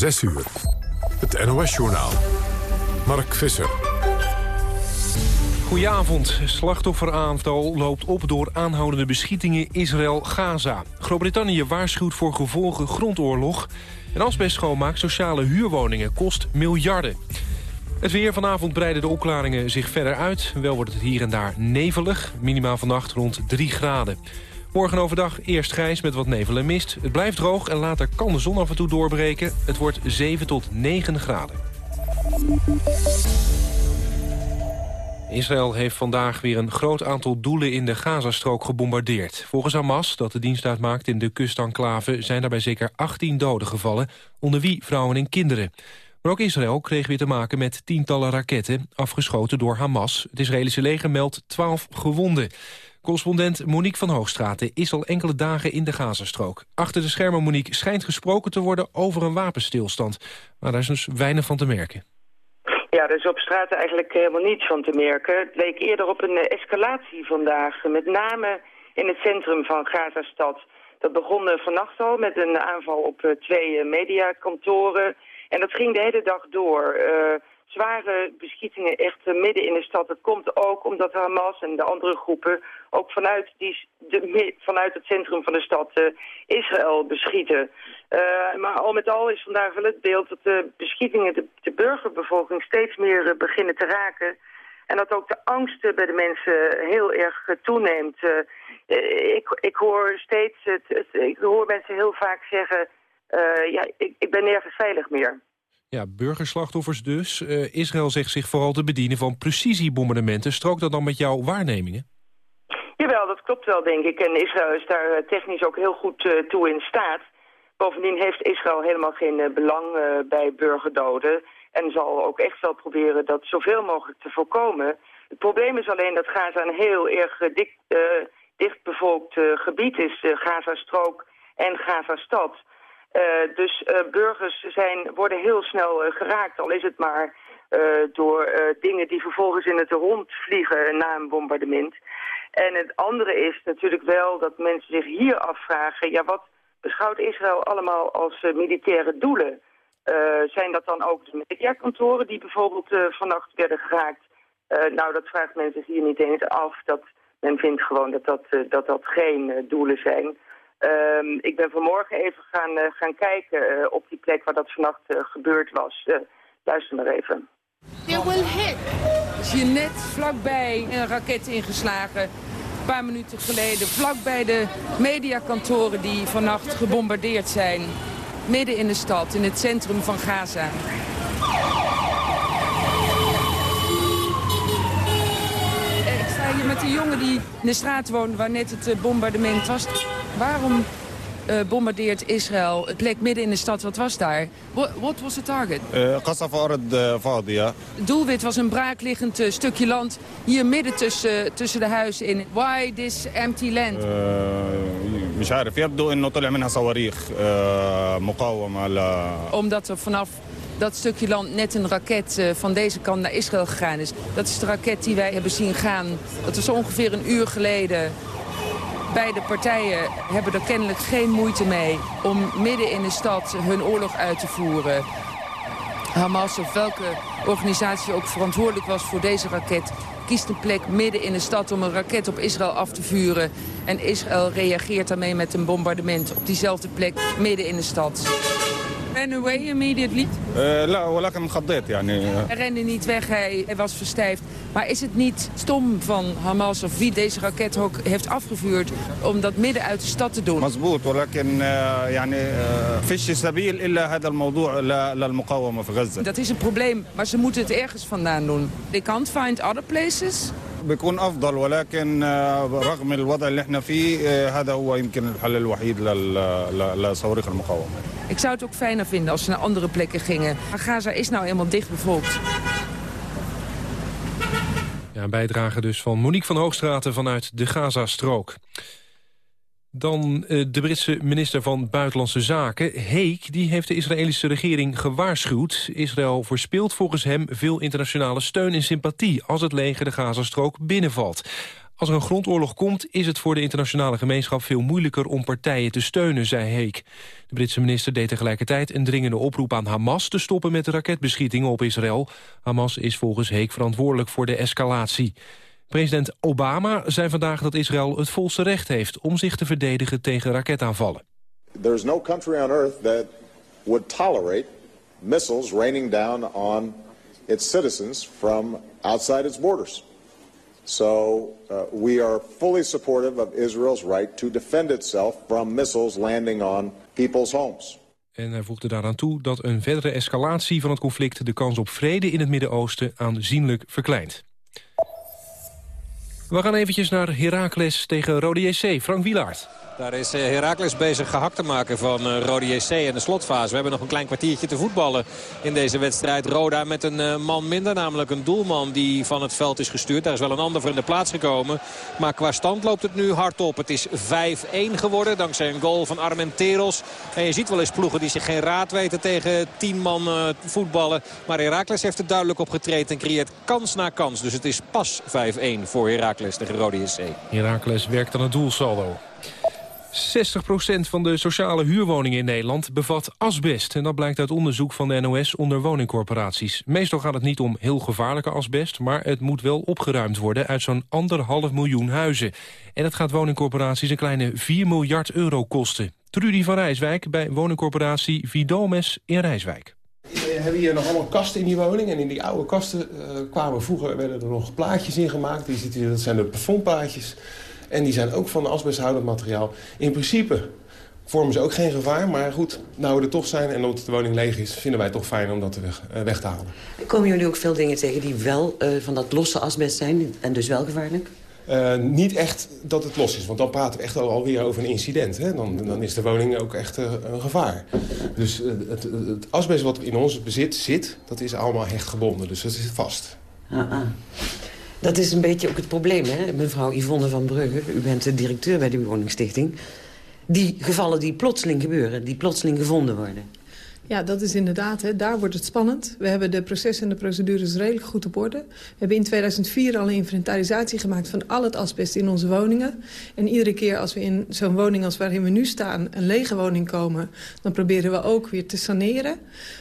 6 uur. Het NOS-journaal. Mark Visser. Goedenavond. Slachtofferaantal loopt op door aanhoudende beschietingen Israël-Gaza. Groot-Brittannië waarschuwt voor gevolgen grondoorlog. En asbest schoonmaak sociale huurwoningen kost miljarden. Het weer vanavond breiden de opklaringen zich verder uit. Wel wordt het hier en daar nevelig. Minimaal vannacht rond 3 graden. Morgen overdag eerst grijs met wat nevel en mist. Het blijft droog en later kan de zon af en toe doorbreken. Het wordt 7 tot 9 graden. Israël heeft vandaag weer een groot aantal doelen in de Gazastrook gebombardeerd. Volgens Hamas, dat de dienst uitmaakt in de kustenclave... zijn daarbij zeker 18 doden gevallen, onder wie vrouwen en kinderen. Maar ook Israël kreeg weer te maken met tientallen raketten... afgeschoten door Hamas. Het Israëlische leger meldt 12 gewonden. Correspondent Monique van Hoogstraten is al enkele dagen in de Gazastrook. Achter de schermen, Monique, schijnt gesproken te worden over een wapenstilstand. Maar daar is dus weinig van te merken. Ja, er is op straat eigenlijk helemaal niets van te merken. Het leek eerder op een eh, escalatie vandaag, met name in het centrum van Gazastad. Dat begon eh, vannacht al met een aanval op eh, twee mediakantoren. En dat ging de hele dag door zware beschietingen echt midden in de stad. Dat komt ook omdat Hamas en de andere groepen ook vanuit, die, de, vanuit het centrum van de stad uh, Israël beschieten. Uh, maar al met al is vandaag wel het beeld dat de beschietingen de, burgerbevolking steeds meer beginnen te raken. En dat ook de angst bij de mensen heel erg toeneemt. ik, ik hoor steeds, het, het, ik hoor mensen heel vaak zeggen, ja, ik, ik ben nergens veilig meer. Ja, burgerslachtoffers dus. Uh, Israël zegt zich vooral te bedienen van precisiebombardementen. Strookt dat dan met jouw waarnemingen? Jawel, dat klopt wel, denk ik. En Israël is daar eh, technisch ook heel goed uh, toe in staat. Bovendien heeft Israël helemaal geen belang bij burgerdoden... en zal ook echt wel proberen dat zoveel mogelijk te voorkomen. Het probleem is alleen dat Gaza een heel erg dik, dichtbevolkt gebied is. Gaza-strook en Gaza-stad... Uh, dus uh, burgers zijn, worden heel snel uh, geraakt, al is het maar door dingen die vervolgens in het rond vliegen na een bombardement. En het andere is natuurlijk wel dat mensen zich hier afvragen, ja wat beschouwt Israël allemaal als militaire doelen? zijn dat dan ook de mediakantoren die bijvoorbeeld vannacht werden geraakt? nou, dat vraagt men zich hier niet eens af. Dat, men vindt gewoon dat dat, dat, dat geen doelen zijn. Um, ik ben vanmorgen even gaan, uh, gaan kijken uh, op die plek waar dat vannacht uh, gebeurd was. luister maar even. Will hit. Is hier net vlakbij een raket ingeslagen. Een paar minuten geleden. Vlakbij de mediakantoren die vannacht gebombardeerd zijn. Midden in de stad, in het centrum van Gaza. Ik sta hier met een jongen die in de straat woont waar net het bombardement was. Waarom uh, bombardeert Israël het plek midden in de stad? Wat was daar? What, was the target? Uh, het doelwit was een braakliggend uh, stukje land hier midden tussen, tussen de huizen in. Why this empty land? مش عارف يبدو انه طلع منها صواريخ مقاومه Omdat er vanaf dat stukje land net een raket van deze kant naar Israël gegaan is. Dat is de raket die wij hebben zien gaan. Dat was ongeveer een uur geleden Beide partijen hebben er kennelijk geen moeite mee om midden in de stad hun oorlog uit te voeren. Hamas of welke organisatie ook verantwoordelijk was voor deze raket... kiest een plek midden in de stad om een raket op Israël af te vuren. En Israël reageert daarmee met een bombardement op diezelfde plek midden in de stad ran away immediately? لا ولكن انخضيت يعني. Hij rende niet weg, hij, hij was verstijfd. Maar is het niet stom van Hamas of wie deze raket ook heeft afgevuurd om dat midden uit de stad te doen? مزبوط ولكن يعني فيش سبيل إلا هذا الموضوع للمقاومة في غزة. Dat is een probleem, maar ze moeten het ergens vandaan doen. They can't find other places. بيكون افضل ولكن رغم الوضع اللي احنا فيه هذا هو يمكن الحل الوحيد لصواريخ المقاومه. zou het ook fijner vinden als ze naar andere plekken gingen. Maar Gaza is nou eenmaal dicht bevolkt. Ja, een bijdrage dus van Monique van Hoogstraten vanuit de Gaza-strook. Dan uh, de Britse minister van Buitenlandse Zaken, Heek... die heeft de Israëlische regering gewaarschuwd. Israël verspeelt volgens hem veel internationale steun en sympathie... als het leger de Gazastrook binnenvalt. Als er een grondoorlog komt, is het voor de internationale gemeenschap veel moeilijker om partijen te steunen, zei Heek. De Britse minister deed tegelijkertijd een dringende oproep aan Hamas te stoppen met de raketbeschietingen op Israël. Hamas is volgens Heek verantwoordelijk voor de escalatie. President Obama zei vandaag dat Israël het volste recht heeft om zich te verdedigen tegen raketaanvallen. There is no country on earth that would tolerate missiles raining down on its citizens from outside its borders. So uh, we are fully supportive of Israel's right to defend itself from missiles landing on people's homes. En hij voegde daaraan toe dat een verdere escalatie van het conflict... de kans op vrede in het Midden-Oosten aanzienlijk verkleint. We gaan eventjes naar Heracles tegen Rode JC. Frank Wielaert. Daar is eh, Heracles bezig gehakt te maken van eh, Rode JC in de slotfase. We hebben nog een klein kwartiertje te voetballen in deze wedstrijd. Roda met een eh, man minder, namelijk een doelman die van het veld is gestuurd. Daar is wel een ander voor in de plaats gekomen. Maar qua stand loopt het nu hard op. Het is 5-1 geworden dankzij een goal van Armenteros. En je ziet wel eens ploegen die zich geen raad weten tegen 10 man voetballen. Maar Heracles heeft er duidelijk op getreden en creëert kans na kans. Dus het is pas 5-1 voor Heracles tegen Rode JC. Heracles werkt aan het doelsaldo. 60% van de sociale huurwoningen in Nederland bevat asbest. En dat blijkt uit onderzoek van de NOS onder woningcorporaties. Meestal gaat het niet om heel gevaarlijke asbest... maar het moet wel opgeruimd worden uit zo'n anderhalf miljoen huizen. En dat gaat woningcorporaties een kleine 4 miljard euro kosten. Trudy van Rijswijk bij woningcorporatie Vidomes in Rijswijk. We hebben hier nog allemaal kasten in die woning. En in die oude kasten uh, kwamen vroeger werden er nog plaatjes in gemaakt. Die zitten hier, dat zijn de plafondplaatjes. En die zijn ook van asbesthoudend materiaal. In principe vormen ze ook geen gevaar. Maar goed, nou we er toch zijn en omdat de woning leeg is... vinden wij het toch fijn om dat weg, uh, weg te halen. Komen jullie ook veel dingen tegen die wel uh, van dat losse asbest zijn... en dus wel gevaarlijk? Uh, niet echt dat het los is, want dan praten we echt alweer over een incident. Hè? Dan, dan is de woning ook echt een gevaar. Dus het, het, asbest wat in ons bezit zit, dat is allemaal hechtgebonden. Dus dat zit vast. Ah, ah. Dat is een beetje ook het probleem, hè? mevrouw Yvonne van Brugge. U bent de directeur bij de woningstichting. Die gevallen die plotseling gebeuren, die plotseling gevonden worden. Ja, dat is inderdaad, hè, daar wordt het spannend. We hebben de processen en de procedures redelijk goed op orde. We hebben in 2004 al een inventarisatie gemaakt van al het asbest in onze woningen. En iedere keer als we in zo'n woning als waarin we nu staan, een lege woning komen... dan proberen we ook weer te saneren.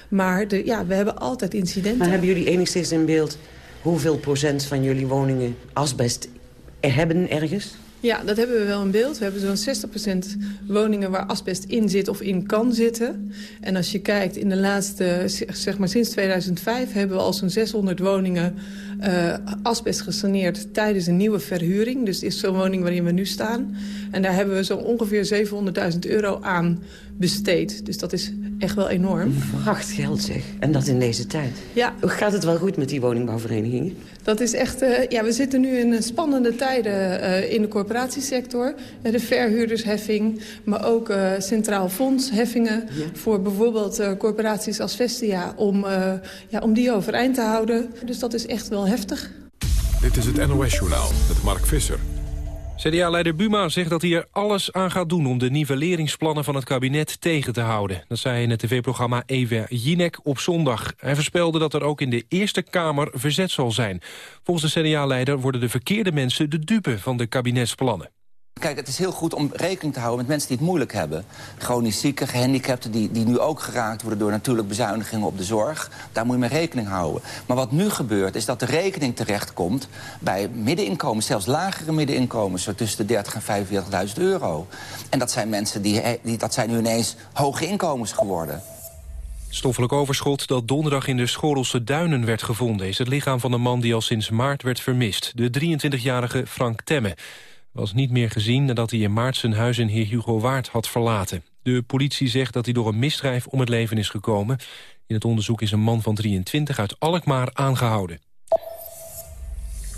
Maar de, ja, we hebben altijd incidenten. Maar hebben jullie enigszins in beeld hoeveel procent van jullie woningen asbest hebben ergens? Ja, dat hebben we wel in beeld. We hebben zo'n 60% woningen waar asbest in zit of in kan zitten. En als je kijkt in de laatste, zeg maar sinds 2005... hebben we al zo'n 600 woningen uh, asbest gesaneerd tijdens een nieuwe verhuring. Dus is zo'n woning waarin we nu staan. En daar hebben we zo ongeveer 700.000 euro aan besteed. Dus dat is echt wel enorm. Vracht geld zeg. En dat in deze tijd. Ja. Gaat het wel goed met die woningbouwverenigingen? Dat is echt... Uh, ja, we zitten nu in spannende tijden uh, in de corporatiesector. Uh, de verhuurdersheffing, maar ook centraal fondsheffingen... Ja. voor bijvoorbeeld corporaties als Vestia... Om, ja, om die overeind te houden. Dus dat is echt wel heftig. Dit is het NOS-journaal met Mark Visser. CDA-leider Buma zegt dat hij er alles aan gaat doen... om de nivelleringsplannen van het kabinet tegen te houden. Dat zei in het tv-programma Ewa Jinek op zondag. Hij voorspelde dat er ook in de Eerste Kamer verzet zal zijn. Volgens de CDA-leider worden de verkeerde mensen de dupe van de kabinetsplannen. Kijk, het is heel goed om rekening te houden met mensen die het moeilijk hebben. Chronisch zieken, gehandicapten, die, die nu ook geraakt worden... door natuurlijk bezuinigingen op de zorg. Daar moet je mee rekening houden. Maar wat nu gebeurt, is dat de rekening terechtkomt... bij middeninkomens, zelfs lagere middeninkomens... zo tussen de 30 en 45.000 euro. En dat zijn mensen die, die, dat zijn nu ineens hoge inkomens geworden. Stoffelijk overschot dat donderdag in de Schorelse Duinen werd gevonden... is het lichaam van een man die al sinds maart werd vermist. De 23-jarige Frank Temme was niet meer gezien nadat hij in maart zijn huis in Heer Hugo Waard had verlaten. De politie zegt dat hij door een misdrijf om het leven is gekomen. In het onderzoek is een man van 23 uit Alkmaar aangehouden.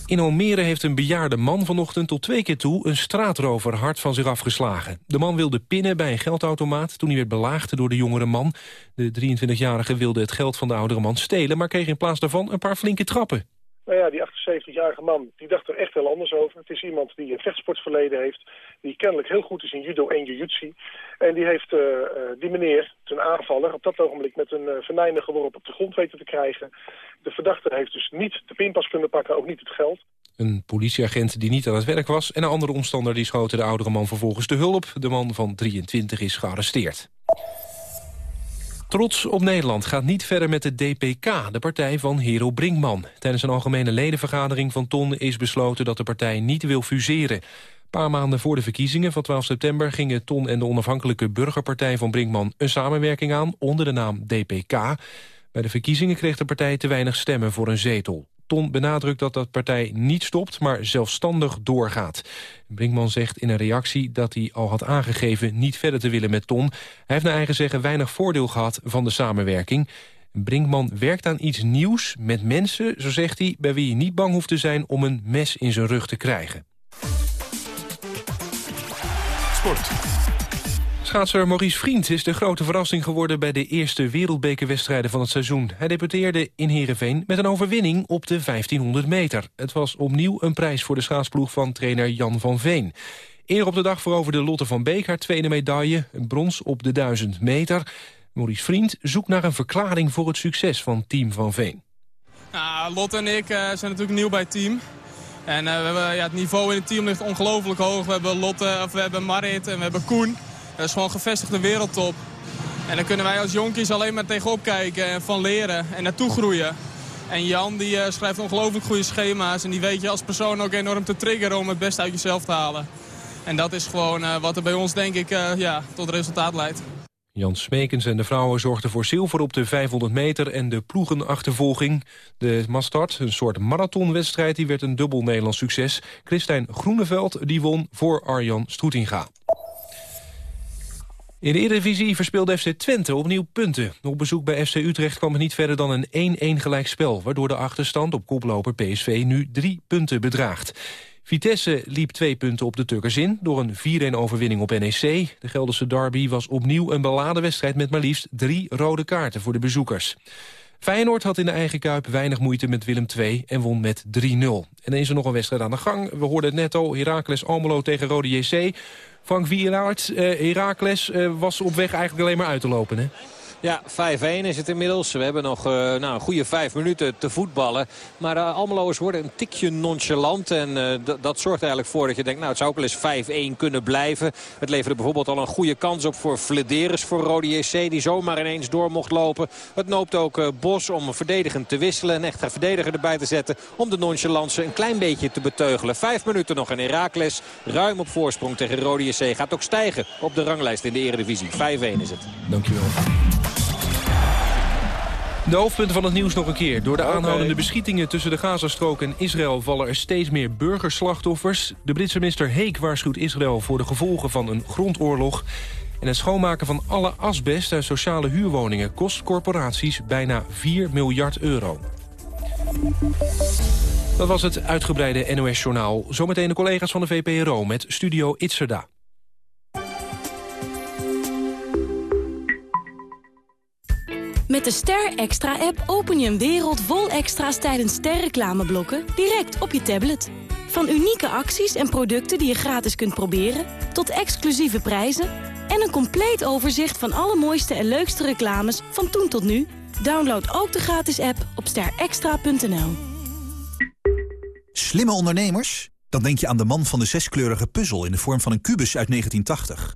In Almere heeft een bejaarde man vanochtend tot twee keer toe... een straatrover hard van zich afgeslagen. De man wilde pinnen bij een geldautomaat toen hij werd belaagd door de jongere man. De 23-jarige wilde het geld van de oudere man stelen... maar kreeg in plaats daarvan een paar flinke trappen. Nou ja, die 78-jarige man, die dacht er echt heel anders over. Het is iemand die een vechtsportverleden heeft, die kennelijk heel goed is in judo en jiu-jitsu. En die heeft uh, die meneer, ten aanvaller, op dat ogenblik met een uh, venijnige worp op de grond weten te krijgen. De verdachte heeft dus niet de pinpas kunnen pakken, ook niet het geld. Een politieagent die niet aan het werk was en een andere omstander die schoten de oudere man vervolgens de hulp. De man van 23 is gearresteerd. Trots op Nederland gaat niet verder met de DPK, de partij van Hero Brinkman. Tijdens een algemene ledenvergadering van Ton is besloten dat de partij niet wil fuseren. Een paar maanden voor de verkiezingen van 12 september gingen Ton en de onafhankelijke burgerpartij van Brinkman een samenwerking aan onder de naam DPK. Bij de verkiezingen kreeg de partij te weinig stemmen voor een zetel. Ton benadrukt dat de partij niet stopt, maar zelfstandig doorgaat. Brinkman zegt in een reactie dat hij al had aangegeven niet verder te willen met Ton. Hij heeft naar eigen zeggen weinig voordeel gehad van de samenwerking. Brinkman werkt aan iets nieuws met mensen, zo zegt hij... bij wie je niet bang hoeft te zijn om een mes in zijn rug te krijgen. Sport. Schaatser Maurice Vriend is de grote verrassing geworden... bij de eerste wereldbekerwedstrijden van het seizoen. Hij debuteerde in Heerenveen met een overwinning op de 1500 meter. Het was opnieuw een prijs voor de schaatsploeg van trainer Jan van Veen. Eerder op de dag veroverde Lotte van Beek haar tweede medaille... een brons op de 1000 meter. Maurice Vriend zoekt naar een verklaring voor het succes van Team van Veen. Nou, Lotte en ik uh, zijn natuurlijk nieuw bij het team. En uh, we hebben, ja, het niveau in het team ligt ongelooflijk hoog. We hebben Lotte, of we hebben Marit en we hebben Koen. Dat is gewoon gevestigde wereldtop. En daar kunnen wij als jonkies alleen maar tegenop kijken en van leren en naartoe groeien. En Jan die uh, schrijft ongelooflijk goede schema's. En die weet je als persoon ook enorm te triggeren om het beste uit jezelf te halen. En dat is gewoon uh, wat er bij ons denk ik uh, ja, tot resultaat leidt. Jan Smekens en de vrouwen zorgden voor zilver op de 500 meter en de ploegenachtervolging. De Mastart, een soort marathonwedstrijd, die werd een dubbel Nederlands succes. Christijn Groeneveld die won voor Arjan Stroetinga. In de Eredivisie verspeelde FC Twente opnieuw punten. Op bezoek bij FC Utrecht kwam het niet verder dan een 1-1 gelijkspel... waardoor de achterstand op koploper PSV nu drie punten bedraagt. Vitesse liep twee punten op de Turkers in... door een 4-1 overwinning op NEC. De Gelderse derby was opnieuw een beladen wedstrijd... met maar liefst drie rode kaarten voor de bezoekers. Feyenoord had in de eigen Kuip weinig moeite met Willem II en won met 3-0. En dan is er nog een wedstrijd aan de gang. We hoorden het net al, Heracles Almelo tegen Rode JC. Frank Wielaert, uh, Heracles uh, was op weg eigenlijk alleen maar uit te lopen, hè? Ja, 5-1 is het inmiddels. We hebben nog uh, nou, een goede vijf minuten te voetballen. Maar uh, Almeloers worden een tikje nonchalant. En uh, dat zorgt eigenlijk voor dat je denkt... nou, het zou ook wel eens 5-1 kunnen blijven. Het leverde bijvoorbeeld al een goede kans op voor Flederis voor Rode JC... die zomaar ineens door mocht lopen. Het noopt ook Bos om verdedigend te wisselen. Een echte verdediger erbij te zetten... om de nonchalance een klein beetje te beteugelen. Vijf minuten nog en Herakles ruim op voorsprong tegen Rode JC. Gaat ook stijgen op de ranglijst in de Eredivisie. 5-1 is het. Dankjewel. De hoofdpunten van het nieuws nog een keer. Door de aanhoudende beschietingen tussen de Gazastrook en Israël... vallen er steeds meer burgerslachtoffers. De Britse minister Heek waarschuwt Israël voor de gevolgen van een grondoorlog. En het schoonmaken van alle asbest uit sociale huurwoningen... kost corporaties bijna 4 miljard euro. Dat was het uitgebreide NOS-journaal. Zometeen de collega's van de VPRO met Studio Itzerda. Met de Ster Extra-app open je een wereld vol extra's tijdens sterreclameblokken direct op je tablet. Van unieke acties en producten die je gratis kunt proberen, tot exclusieve prijzen en een compleet overzicht van alle mooiste en leukste reclames van toen tot nu. Download ook de gratis app op sterextra.nl. Slimme ondernemers? Dan denk je aan de man van de zeskleurige puzzel in de vorm van een kubus uit 1980.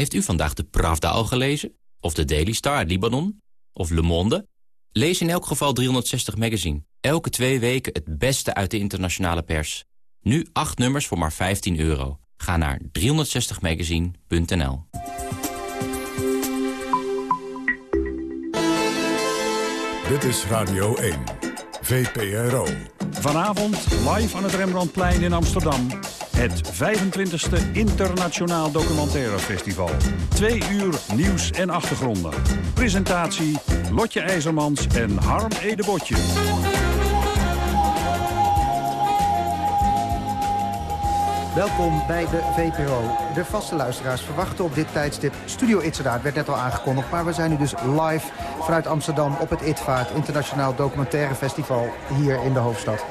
Heeft u vandaag de Pravda al gelezen? Of de Daily Star uit Libanon? Of Le Monde? Lees in elk geval 360 Magazine. Elke twee weken het beste uit de internationale pers. Nu acht nummers voor maar 15 euro. Ga naar 360magazine.nl Dit is Radio 1. VPRO. Vanavond live aan het Rembrandtplein in Amsterdam. Het 25e Internationaal Documentaire Festival. Twee uur nieuws en achtergronden. Presentatie Lotje IJzermans en Harm Edebotje. Welkom bij de VPRO. De vaste luisteraars verwachten op dit tijdstip Studio. Het werd net al aangekondigd, maar we zijn nu dus live vanuit Amsterdam op het ITVA, Internationaal Documentaire Festival, hier in de hoofdstad.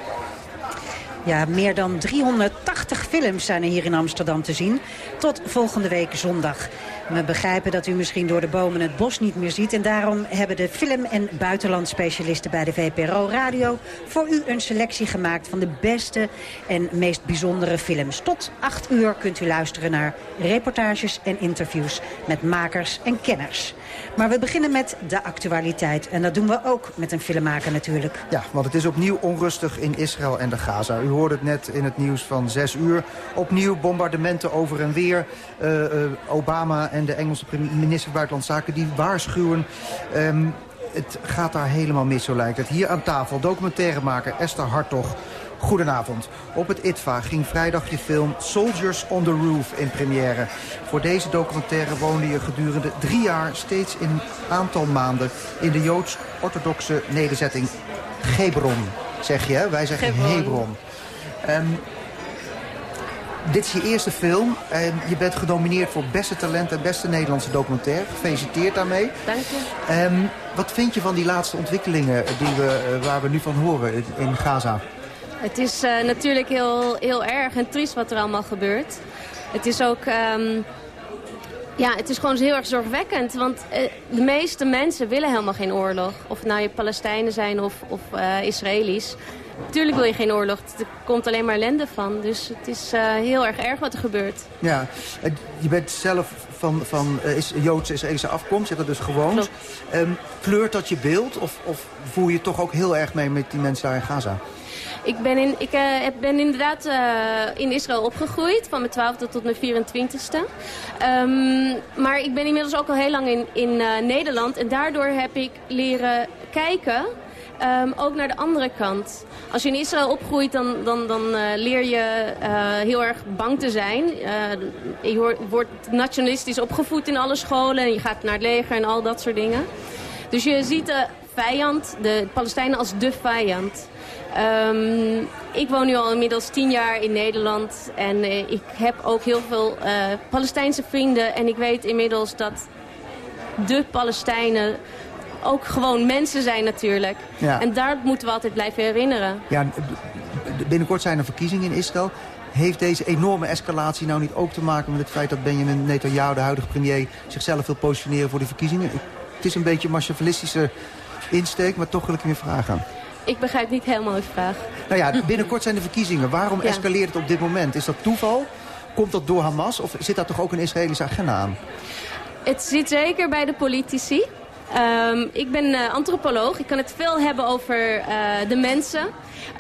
Ja, meer dan 380 films zijn er hier in Amsterdam te zien. Tot volgende week zondag. We begrijpen dat u misschien door de bomen het bos niet meer ziet. En daarom hebben de film- en buitenlandspecialisten bij de VPRO Radio... voor u een selectie gemaakt van de beste en meest bijzondere films. Tot 8 uur kunt u luisteren naar reportages en interviews met makers en kenners. Maar we beginnen met de actualiteit. En dat doen we ook met een filmmaker natuurlijk. Ja, want het is opnieuw onrustig in Israël en de Gaza. U hoorde het net in het nieuws van 6 uur. Opnieuw bombardementen over en weer. Uh, uh, Obama en de Engelse minister van Buitenlandse Zaken die waarschuwen... Um, het gaat daar helemaal mis, zo lijkt het. Hier aan tafel documentairemaker Esther Hartog. Goedenavond. Op het ITVA ging vrijdag je film Soldiers on the Roof in première. Voor deze documentaire woonde je gedurende drie jaar... steeds in een aantal maanden in de Joods-orthodoxe nederzetting Hebron. Zeg je, hè? Wij zeggen Hebron. Hebron. Um, dit is je eerste film en je bent genomineerd voor beste talent en beste Nederlandse documentaire. Gefeliciteerd daarmee. Dank je. Um, wat vind je van die laatste ontwikkelingen die we, uh, waar we nu van horen in Gaza? Het is uh, natuurlijk heel, heel erg en triest wat er allemaal gebeurt. Het is ook... Um, ja, het is gewoon heel erg zorgwekkend. Want uh, de meeste mensen willen helemaal geen oorlog. Of het nou je Palestijnen zijn of, of uh, Israëli's. Tuurlijk wil je geen oorlog. Er komt alleen maar ellende van. Dus het is uh, heel erg erg wat er gebeurt. Ja, je bent zelf van, van is, Joodse Israëlische afkomst. Je hebt dat dus gewoond. Um, kleurt dat je beeld? Of, of voel je toch ook heel erg mee met die mensen daar in Gaza? Ik ben, in, ik, uh, ben inderdaad uh, in Israël opgegroeid, van mijn 12e tot mijn 24e. Um, maar ik ben inmiddels ook al heel lang in, in uh, Nederland. En daardoor heb ik leren kijken, um, ook naar de andere kant. Als je in Israël opgroeit, dan, dan, dan leer je heel erg bang te zijn. Je wordt nationalistisch opgevoed in alle scholen. En je gaat naar het leger en al dat soort dingen. Dus je ziet de vijand, de Palestijnen, als de vijand. Um, ik woon nu al inmiddels tien jaar in Nederland. En uh, ik heb ook heel veel uh, Palestijnse vrienden. En ik weet inmiddels dat de Palestijnen ook gewoon mensen zijn natuurlijk. Ja. En daar moeten we altijd blijven herinneren. Ja, binnenkort zijn er verkiezingen in Israël. Heeft deze enorme escalatie nou niet ook te maken met het feit dat Benjamin Netanyahu, de huidige premier, zichzelf wil positioneren voor de verkiezingen? Het is een beetje een machiavellistische insteek, maar toch wil ik je vragen. Ik begrijp niet helemaal uw vraag. Nou ja, binnenkort zijn de verkiezingen. Waarom ja. escaleert het op dit moment? Is dat toeval? Komt dat door Hamas? Of zit daar toch ook een Israëlische agenda aan? Het zit zeker bij de politici. Um, ik ben uh, antropoloog. Ik kan het veel hebben over uh, de mensen.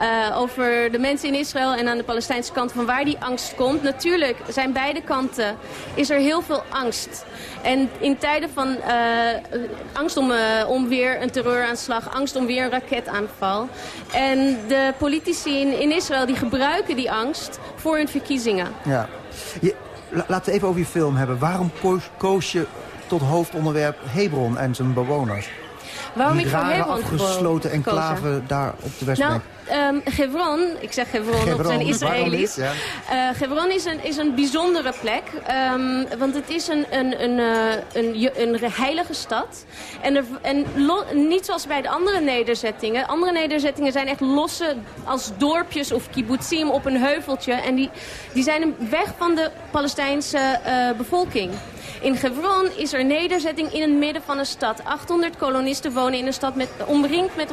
Uh, over de mensen in Israël en aan de Palestijnse kant van waar die angst komt. Natuurlijk zijn beide kanten, is er heel veel angst. En in tijden van angst om, om weer een terreuraanslag, angst om weer een raketaanval. En de politici in, in Israël die gebruiken die angst voor hun verkiezingen. Ja. Je, laten we even over je film hebben. Waarom koos je tot hoofdonderwerp Hebron en zijn bewoners? Waarom die ik Hebron afgesloten enclave daar op de Westbank? Nou, um, Hebron, ik zeg Hebron, Hebron op zijn Israëli's. Ja. Uh, Hebron is een, is een bijzondere plek, um, want het is een, een, een, uh, een, een, een heilige stad. En, er, en lo, niet zoals bij de andere nederzettingen. Andere nederzettingen zijn echt losse als dorpjes of kibbutzim op een heuveltje. En die, die zijn weg van de Palestijnse uh, bevolking. In Hebron is er nederzetting in het midden van een stad. 800 kolonisten wonen in een stad met, omringd met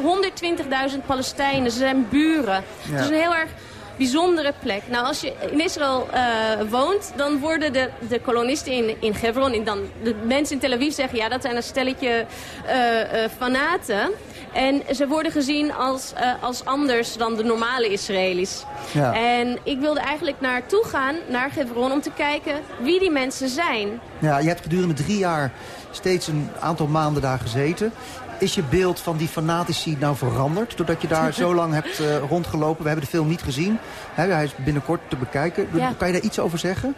120.000 Palestijnen. Ze zijn buren. Ja. Het is een heel erg bijzondere plek. Nou, als je in Israël uh, woont, dan worden de, de kolonisten in, in Hebron... En dan de mensen in Tel Aviv zeggen, ja, dat zijn een stelletje uh, uh, fanaten. En ze worden gezien als, als anders dan de normale Israëli's. Ja. En ik wilde eigenlijk naartoe gaan, naar Hebron, om te kijken wie die mensen zijn. Ja, je hebt gedurende drie jaar steeds een aantal maanden daar gezeten. Is je beeld van die fanatici nou veranderd? Doordat je daar zo lang hebt uh, rondgelopen. We hebben de film niet gezien. He, hij is binnenkort te bekijken. Ja. Kan je daar iets over zeggen?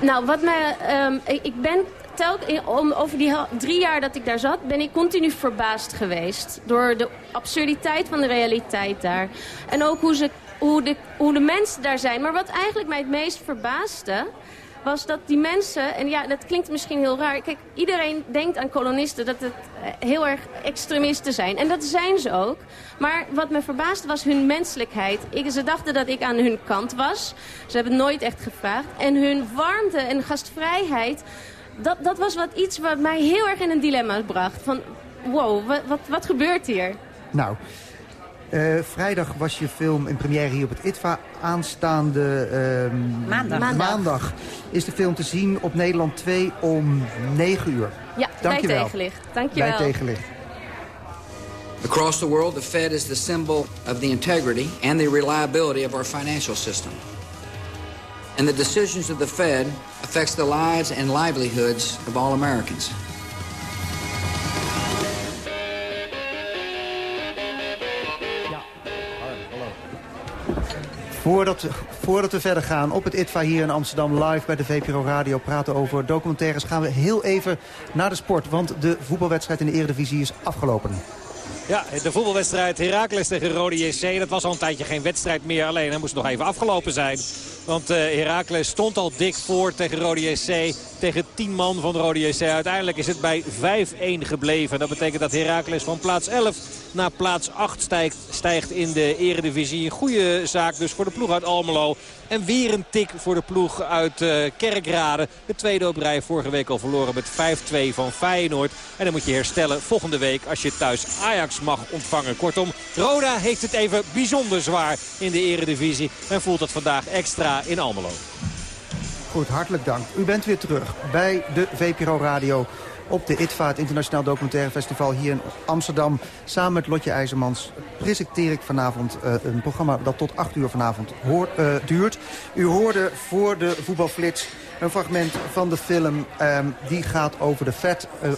Nou, wat mij... Um, ik ben telkens, om, over die drie jaar dat ik daar zat, ben ik continu verbaasd geweest. Door de absurditeit van de realiteit daar. En ook hoe, ze, hoe, de, hoe de mensen daar zijn. Maar wat eigenlijk mij het meest verbaasde was dat die mensen, en ja, dat klinkt misschien heel raar. Kijk, iedereen denkt aan kolonisten dat het eh, heel erg extremisten zijn. En dat zijn ze ook. Maar wat me verbaasde was hun menselijkheid. Ik, ze dachten dat ik aan hun kant was. Ze hebben nooit echt gevraagd. En hun warmte en gastvrijheid, dat, dat was wat iets wat mij heel erg in een dilemma bracht. Van, wow, wat, wat gebeurt hier? Nou, uh, vrijdag was je film in première hier op het ITVA. Aanstaande uh, maandag. maandag. maandag. is de film te zien op Nederland 2 om 9 uur. Ja, bij tegenlicht. Dankjewel. Bij tegenlicht. Across the world, the Fed is the symbol of the integrity and the reliability of our financial system. And the decisions of the Fed affects the lives and livelihoods of all Americans. Voordat, voordat we verder gaan op het ITVA hier in Amsterdam live bij de VPRO Radio praten over documentaires... gaan we heel even naar de sport, want de voetbalwedstrijd in de Eredivisie is afgelopen. Ja, de voetbalwedstrijd Heracles tegen Rode JC. Dat was al een tijdje geen wedstrijd meer. Alleen hij moest nog even afgelopen zijn. Want uh, Heracles stond al dik voor tegen Rode JC. Tegen 10 man van Rode JC. Uiteindelijk is het bij 5-1 gebleven. Dat betekent dat Heracles van plaats 11 naar plaats 8 stijgt, stijgt in de eredivisie. Een goede zaak dus voor de ploeg uit Almelo. En weer een tik voor de ploeg uit uh, Kerkrade. De tweede op rij vorige week al verloren met 5-2 van Feyenoord. En dan moet je herstellen volgende week als je thuis Ajax mag ontvangen. Kortom, Roda heeft het even bijzonder zwaar in de eredivisie. En voelt dat vandaag extra in Almelo. Goed, hartelijk dank. U bent weer terug bij de VPRO Radio op de ITVA, het Internationaal Documentaire Festival hier in Amsterdam. Samen met Lotje IJzermans presenteer ik vanavond uh, een programma dat tot 8 uur vanavond uh, duurt. U hoorde voor de voetbalflits een fragment van de film. Um, die gaat over de vet uh,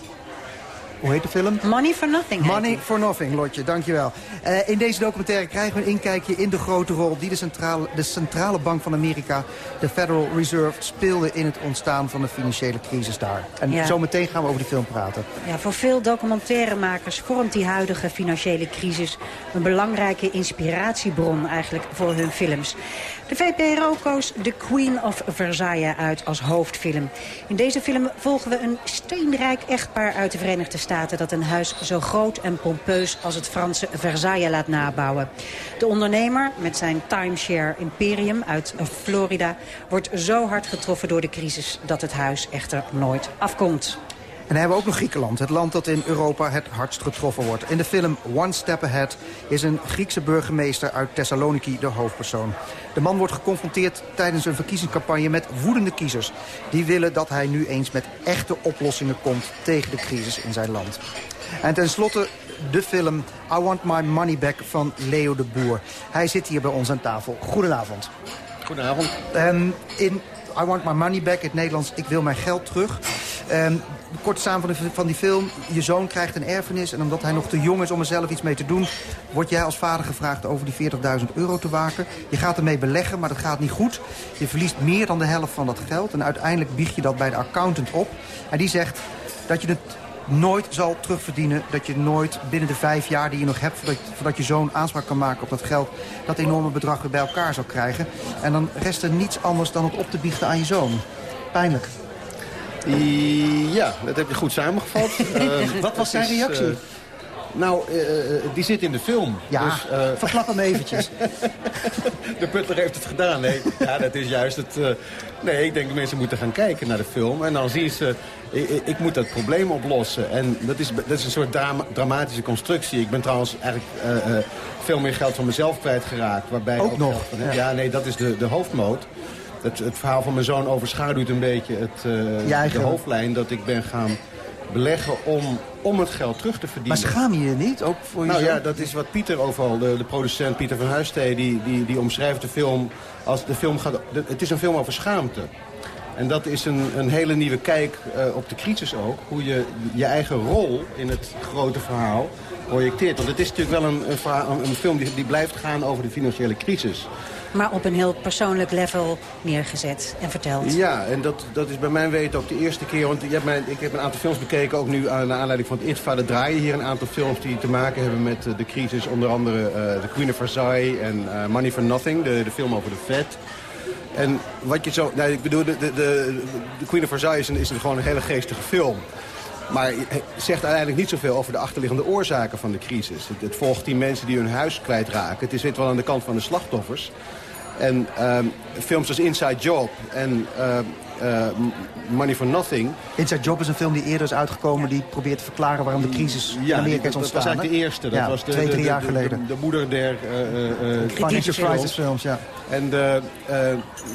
hoe heet de film? Money for Nothing. Money for Nothing, Lotje, dankjewel. Uh, in deze documentaire krijgen we een inkijkje in de grote rol... die de centrale, de centrale bank van Amerika, de Federal Reserve... speelde in het ontstaan van de financiële crisis daar. En ja. zometeen gaan we over die film praten. Ja, voor veel documentairemakers vormt die huidige financiële crisis... een belangrijke inspiratiebron eigenlijk voor hun films. De VPRO koos The Queen of Versailles uit als hoofdfilm. In deze film volgen we een steenrijk echtpaar uit de Verenigde Staten... dat een huis zo groot en pompeus als het Franse Versailles laat nabouwen. De ondernemer met zijn timeshare imperium uit Florida... wordt zo hard getroffen door de crisis dat het huis echter nooit afkomt. En dan hebben we ook nog Griekenland, het land dat in Europa het hardst getroffen wordt. In de film One Step Ahead is een Griekse burgemeester uit Thessaloniki de hoofdpersoon. De man wordt geconfronteerd tijdens een verkiezingscampagne met woedende kiezers. Die willen dat hij nu eens met echte oplossingen komt tegen de crisis in zijn land. En tenslotte de film I Want My Money Back van Leo de Boer. Hij zit hier bij ons aan tafel. Goedenavond. Goedenavond. Um, in I Want My Money Back, in het Nederlands Ik Wil Mijn Geld Terug... Um, kort samen van die film. Je zoon krijgt een erfenis en omdat hij nog te jong is om er zelf iets mee te doen... word jij als vader gevraagd over die 40.000 euro te waken. Je gaat ermee beleggen, maar dat gaat niet goed. Je verliest meer dan de helft van dat geld. En uiteindelijk bieg je dat bij de accountant op. En die zegt dat je het nooit zal terugverdienen. Dat je nooit binnen de vijf jaar die je nog hebt... voordat, voordat je zoon aanspraak kan maken op dat geld... dat enorme bedrag weer bij elkaar zal krijgen. En dan rest er niets anders dan het op te biechten aan je zoon. Pijnlijk. Ja, dat heb je goed samengevat. Wat was zijn reactie? Uh, Nou, uh, die zit in de film. Ja, dus, verklap hem eventjes. de Butler heeft het gedaan. Nee, ja, dat is juist het... Nee, ik denk dat mensen moeten gaan kijken naar de film. En dan zien ze, ik, ik moet dat probleem oplossen. En dat is, dat is een soort drama dramatische constructie. Ik ben trouwens eigenlijk veel meer geld van mezelf kwijtgeraakt. Waarbij ook, ook nog? ja. ja. nee, dat is de, de hoofdmoot. Het, het verhaal van mijn zoon overschaduwt een beetje het, de hoofdlijn dat ik ben gaan beleggen om, om het geld terug te verdienen. Maar schaam je je niet? Ook voor nou ja, dat is wat Pieter overal, de, de producent Pieter van Huistee... Die, die, die omschrijft de film als de film gaat... het is een film over schaamte. En dat is een, een hele nieuwe kijk uh, op de crisis ook. Hoe je je eigen rol in het grote verhaal projecteert. Want het is natuurlijk wel een, een, een film die, die blijft gaan over de financiële crisis maar op een heel persoonlijk level neergezet en verteld. Ja, en dat, dat is bij mijn weten ook de eerste keer. Want je hebt mij, ik heb een aantal films bekeken, ook nu aan, naar aanleiding van het ITVA. Er draaien hier een aantal films die te maken hebben met uh, de crisis. Onder andere uh, The Queen of Versailles en Money for Nothing, de, de film over de Fed. En wat je zo... Nou, ik bedoel, de, de, de, Queen of Versailles is, een, is gewoon een hele geestige film. Maar het zegt uiteindelijk niet zoveel over de achterliggende oorzaken van de crisis. Het, het volgt die mensen die hun huis kwijtraken. Het zit wel aan de kant van de slachtoffers. En um, films als Inside Job en uh, uh, Money for Nothing. Inside Job is een film die eerder is uitgekomen... die probeert te verklaren waarom de crisis in Amerika is ontstaan. dat was eigenlijk de eerste. Dat ja, was de, twee, drie de, jaar de, geleden. De, moeder der uh, Financial crisis films. ja. En de,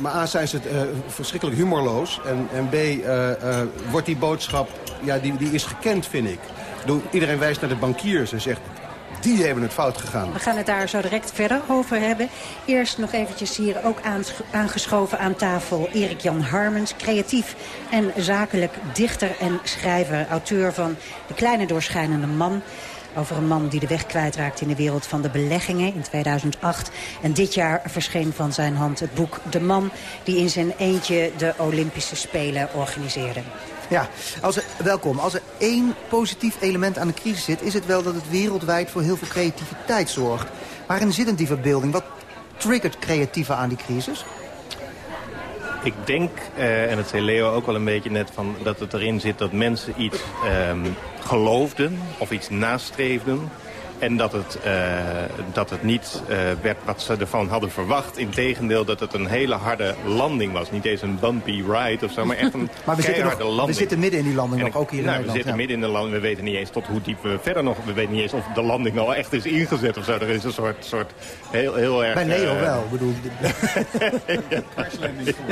maar A zijn ze verschrikkelijk humorloos. En, en B wordt die boodschap... Ja, die, die is gekend, vind ik. Iedereen wijst naar de bankiers en zegt die hebben het fout gegaan. We gaan het daar zo direct verder over hebben. Eerst nog eventjes hier ook aangeschoven aan tafel Erik-Jan Harmens. Creatief en zakelijk dichter en schrijver. Auteur van De Kleine Doorschijnende Man. Over een man die de weg kwijtraakt in de wereld van de beleggingen in 2008. En dit jaar verscheen van zijn hand het boek De Man... die in zijn eentje de Olympische Spelen organiseerde. Ja, als welkom. Als er één positief element aan de crisis zit... is het wel dat het wereldwijd voor heel veel creativiteit zorgt. Waarin zit een die verbeelding? Wat triggert creatieven aan die crisis? Ik denk, uh, en dat zei Leo ook wel een beetje net... Van, dat het erin zit dat mensen iets um, geloofden of iets nastreefden... En dat het, uh, dat het niet uh, werd wat ze ervan hadden verwacht. Integendeel dat het een hele harde landing was. Niet eens een bumpy ride of zo, maar echt een maar we zitten nog, landing. We zitten midden in die landing nog, ook hier nou, in Nederland. We zitten midden in de landing. We weten niet eens tot hoe diep we verder nog... We weten niet eens of de landing al echt is ingezet of zo. Er is een soort, soort heel, heel erg... Bij Leo uh, wel, bedoel ja.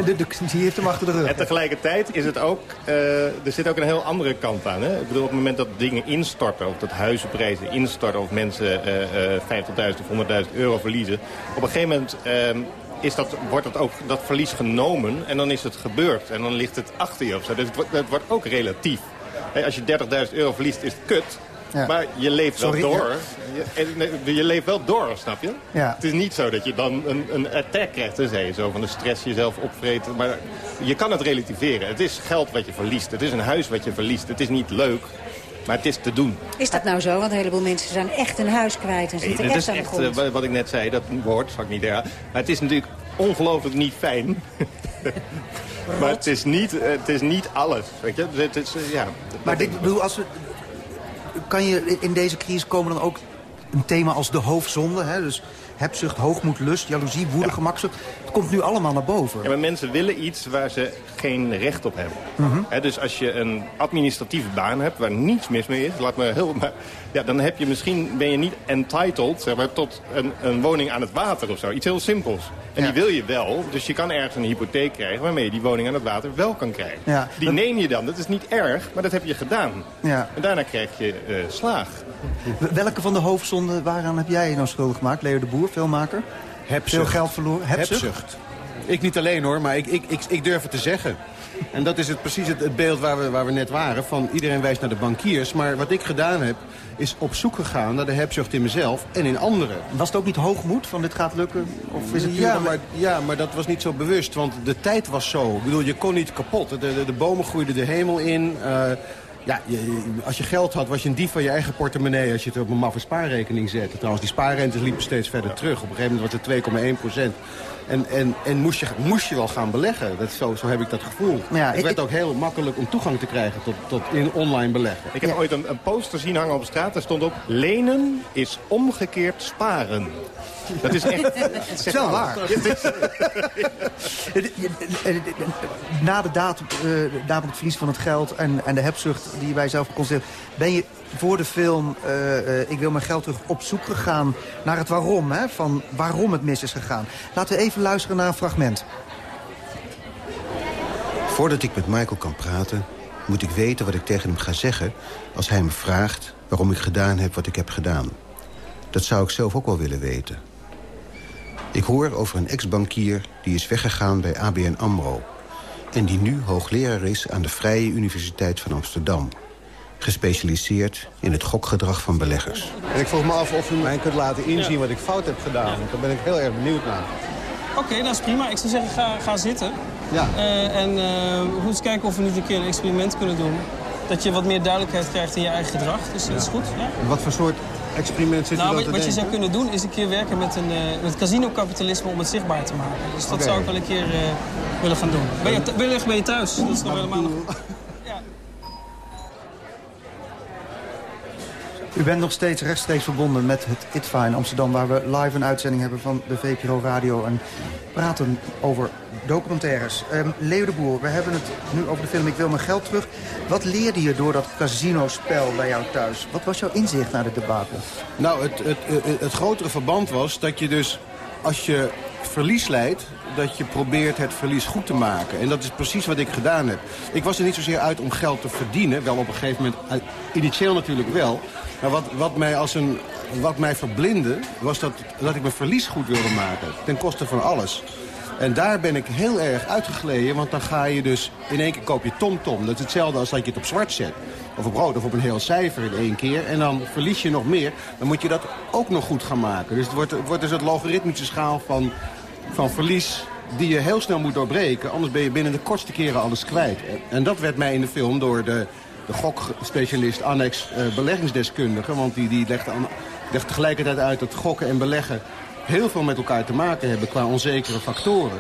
de, de, Die heeft hem achter de rug. En tegelijkertijd is het ook... er zit ook een heel andere kant aan. Hè? Ik bedoel, op het moment dat dingen instorten... of dat huizenprijzen instorten... of mensen uh, uh, 50.000 of 100.000 euro verliezen. Op een gegeven moment uh, is dat, wordt dat ook dat verlies genomen en dan is het gebeurd. En dan ligt het achter je of zo. Dus het wordt, het wordt ook relatief. Hey, als je 30.000 euro verliest is het kut. Ja. Maar je leeft Sorry, wel door. Ja. Je, je, leeft wel door, snap je? Ja. Het is niet zo dat je dan een, een attack krijgt. Tenzij je zo van de stress jezelf opvreten. Maar je kan het relativeren. Het is geld wat je verliest. Het is een huis wat je verliest. Het is niet leuk. Maar het is te doen. Is dat nou zo? Want een heleboel mensen zijn echt een huis kwijt en zitten hey, echt aan de grond. Uh, wat ik net zei, dat woord, zal ik niet herhalen. Maar het is natuurlijk ongelooflijk niet fijn. maar het is niet, het is niet alles. Weet je? Het is, uh, ja, maar dit, bedoel, als we, kan je in deze crisis komen dan ook een thema als de hoofdzonde? Hè? Dus hebzucht, hoogmoed, lust, jaloezie, woede, ja. gemakzucht. Het komt nu allemaal naar boven. Ja, maar mensen willen iets waar ze geen recht op hebben. Mm -hmm. He, dus als je een administratieve baan hebt waar niets mis mee is... Laat me heel, maar, ja, dan heb je misschien, ben je niet entitled zeg maar, tot een, een woning aan het water of zo. Iets heel simpels. En ja. die wil je wel, dus je kan ergens een hypotheek krijgen... waarmee je die woning aan het water wel kan krijgen. Ja, die dat... neem je dan, dat is niet erg, maar dat heb je gedaan. Ja. En daarna krijg je uh, slaag. Welke van de hoofdzonden, waaraan heb jij nou schuldig gemaakt? Leo de Boer, filmmaker? Hebzucht. Veel geld verloren? Hebzucht. Hebzucht. Ik niet alleen hoor, maar ik, ik, ik, ik durf het te zeggen. En dat is het, precies het, het beeld waar we, waar we net waren. Van iedereen wijst naar de bankiers. Maar wat ik gedaan heb, is op zoek gegaan naar de hebzucht in mezelf en in anderen. Was het ook niet hoogmoed van dit gaat lukken? Of is het ja, maar, ja, maar dat was niet zo bewust. Want de tijd was zo. Ik bedoel, je kon niet kapot. De, de, de bomen groeiden de hemel in. Uh, ja, je, als je geld had, was je een dief van je eigen portemonnee... als je het op een maffe spaarrekening zette. Trouwens, die spaarrentes liepen steeds verder terug. Op een gegeven moment was het 2,1 procent. En, en, en moest, je, moest je wel gaan beleggen. Dat, zo, zo heb ik dat gevoel. Ja, het ik- werd ook heel makkelijk om toegang te krijgen tot, tot in online beleggen. Ik heb ooit een, een poster zien hangen op straat. Daar stond op, lenen is omgekeerd sparen. Dat is echt... Het is wel waar. Na de datum, eh, datum het verlies van het geld en, en de hebzucht die wij zelf geconstateerd ben je voor de film eh, eh, Ik wil mijn geld terug op zoek gegaan naar het waarom, hè, van waarom het mis is gegaan. Laten we even luisteren naar een fragment. Voordat ik met Michael kan praten, moet ik weten wat ik tegen hem ga zeggen... als hij me vraagt waarom ik gedaan heb wat ik heb gedaan. Dat zou ik zelf ook wel willen weten. Ik hoor over een ex-bankier die is weggegaan bij ABN AMRO... en die nu hoogleraar is aan de Vrije Universiteit van Amsterdam... gespecialiseerd in het gokgedrag van beleggers. En ik vroeg me af of u mij kunt laten inzien wat ik fout heb gedaan. Want daar ben ik heel erg benieuwd naar. Oké, dat is prima. Ik zou zeggen, ga, ga zitten. Ja. Eh, en eh, we moeten eens kijken of we niet een keer een experiment kunnen doen. Dat je wat meer duidelijkheid krijgt in je eigen gedrag. Dus dat is goed. Ja. Wat voor soort experiment zit Nou, wat, je zou kunnen doen is een keer werken met, een, eh, met casino-kapitalisme om het zichtbaar te maken. Dus dat zou ik wel een keer eh, willen gaan doen. Ben je, ben je, ben je thuis? Dat is nog helemaal nog... U bent nog steeds rechtstreeks verbonden met het ITVA in Amsterdam... waar we live een uitzending hebben van de VPRO Radio... en praten over documentaires. Leo de Boer, we hebben het nu over de film Ik wil mijn geld terug. Wat leerde je door dat casinospel bij jou thuis? Wat was jouw inzicht naar de debakel? Nou, het, het, het, het grotere verband was dat je dus, als je verlies leidt... dat je probeert het verlies goed te maken. En dat is precies wat ik gedaan heb. Ik was er niet zozeer uit om geld te verdienen. Wel op een gegeven moment, initieel natuurlijk wel. Maar wat, wat, mij, als een, wat mij verblindde, was dat, dat ik mijn verlies goed wilde maken. Ten koste van alles. En daar ben ik heel erg uitgegleden, want dan ga je dus in één keer koop je tom-tom. Dat is hetzelfde als dat je het op zwart zet. Of op rood of op een heel cijfer in één keer. En dan verlies je nog meer. Dan moet je dat ook nog goed gaan maken. Dus het wordt, het wordt dus het logaritmische schaal van, van verlies die je heel snel moet doorbreken. Anders ben je binnen de kortste keren alles kwijt. En dat werd mij in de film door de, de gokspecialist annex eh, beleggingsdeskundige. Want die, die aan- legde tegelijkertijd uit dat gokken en beleggen heel veel met elkaar te maken hebben qua onzekere factoren.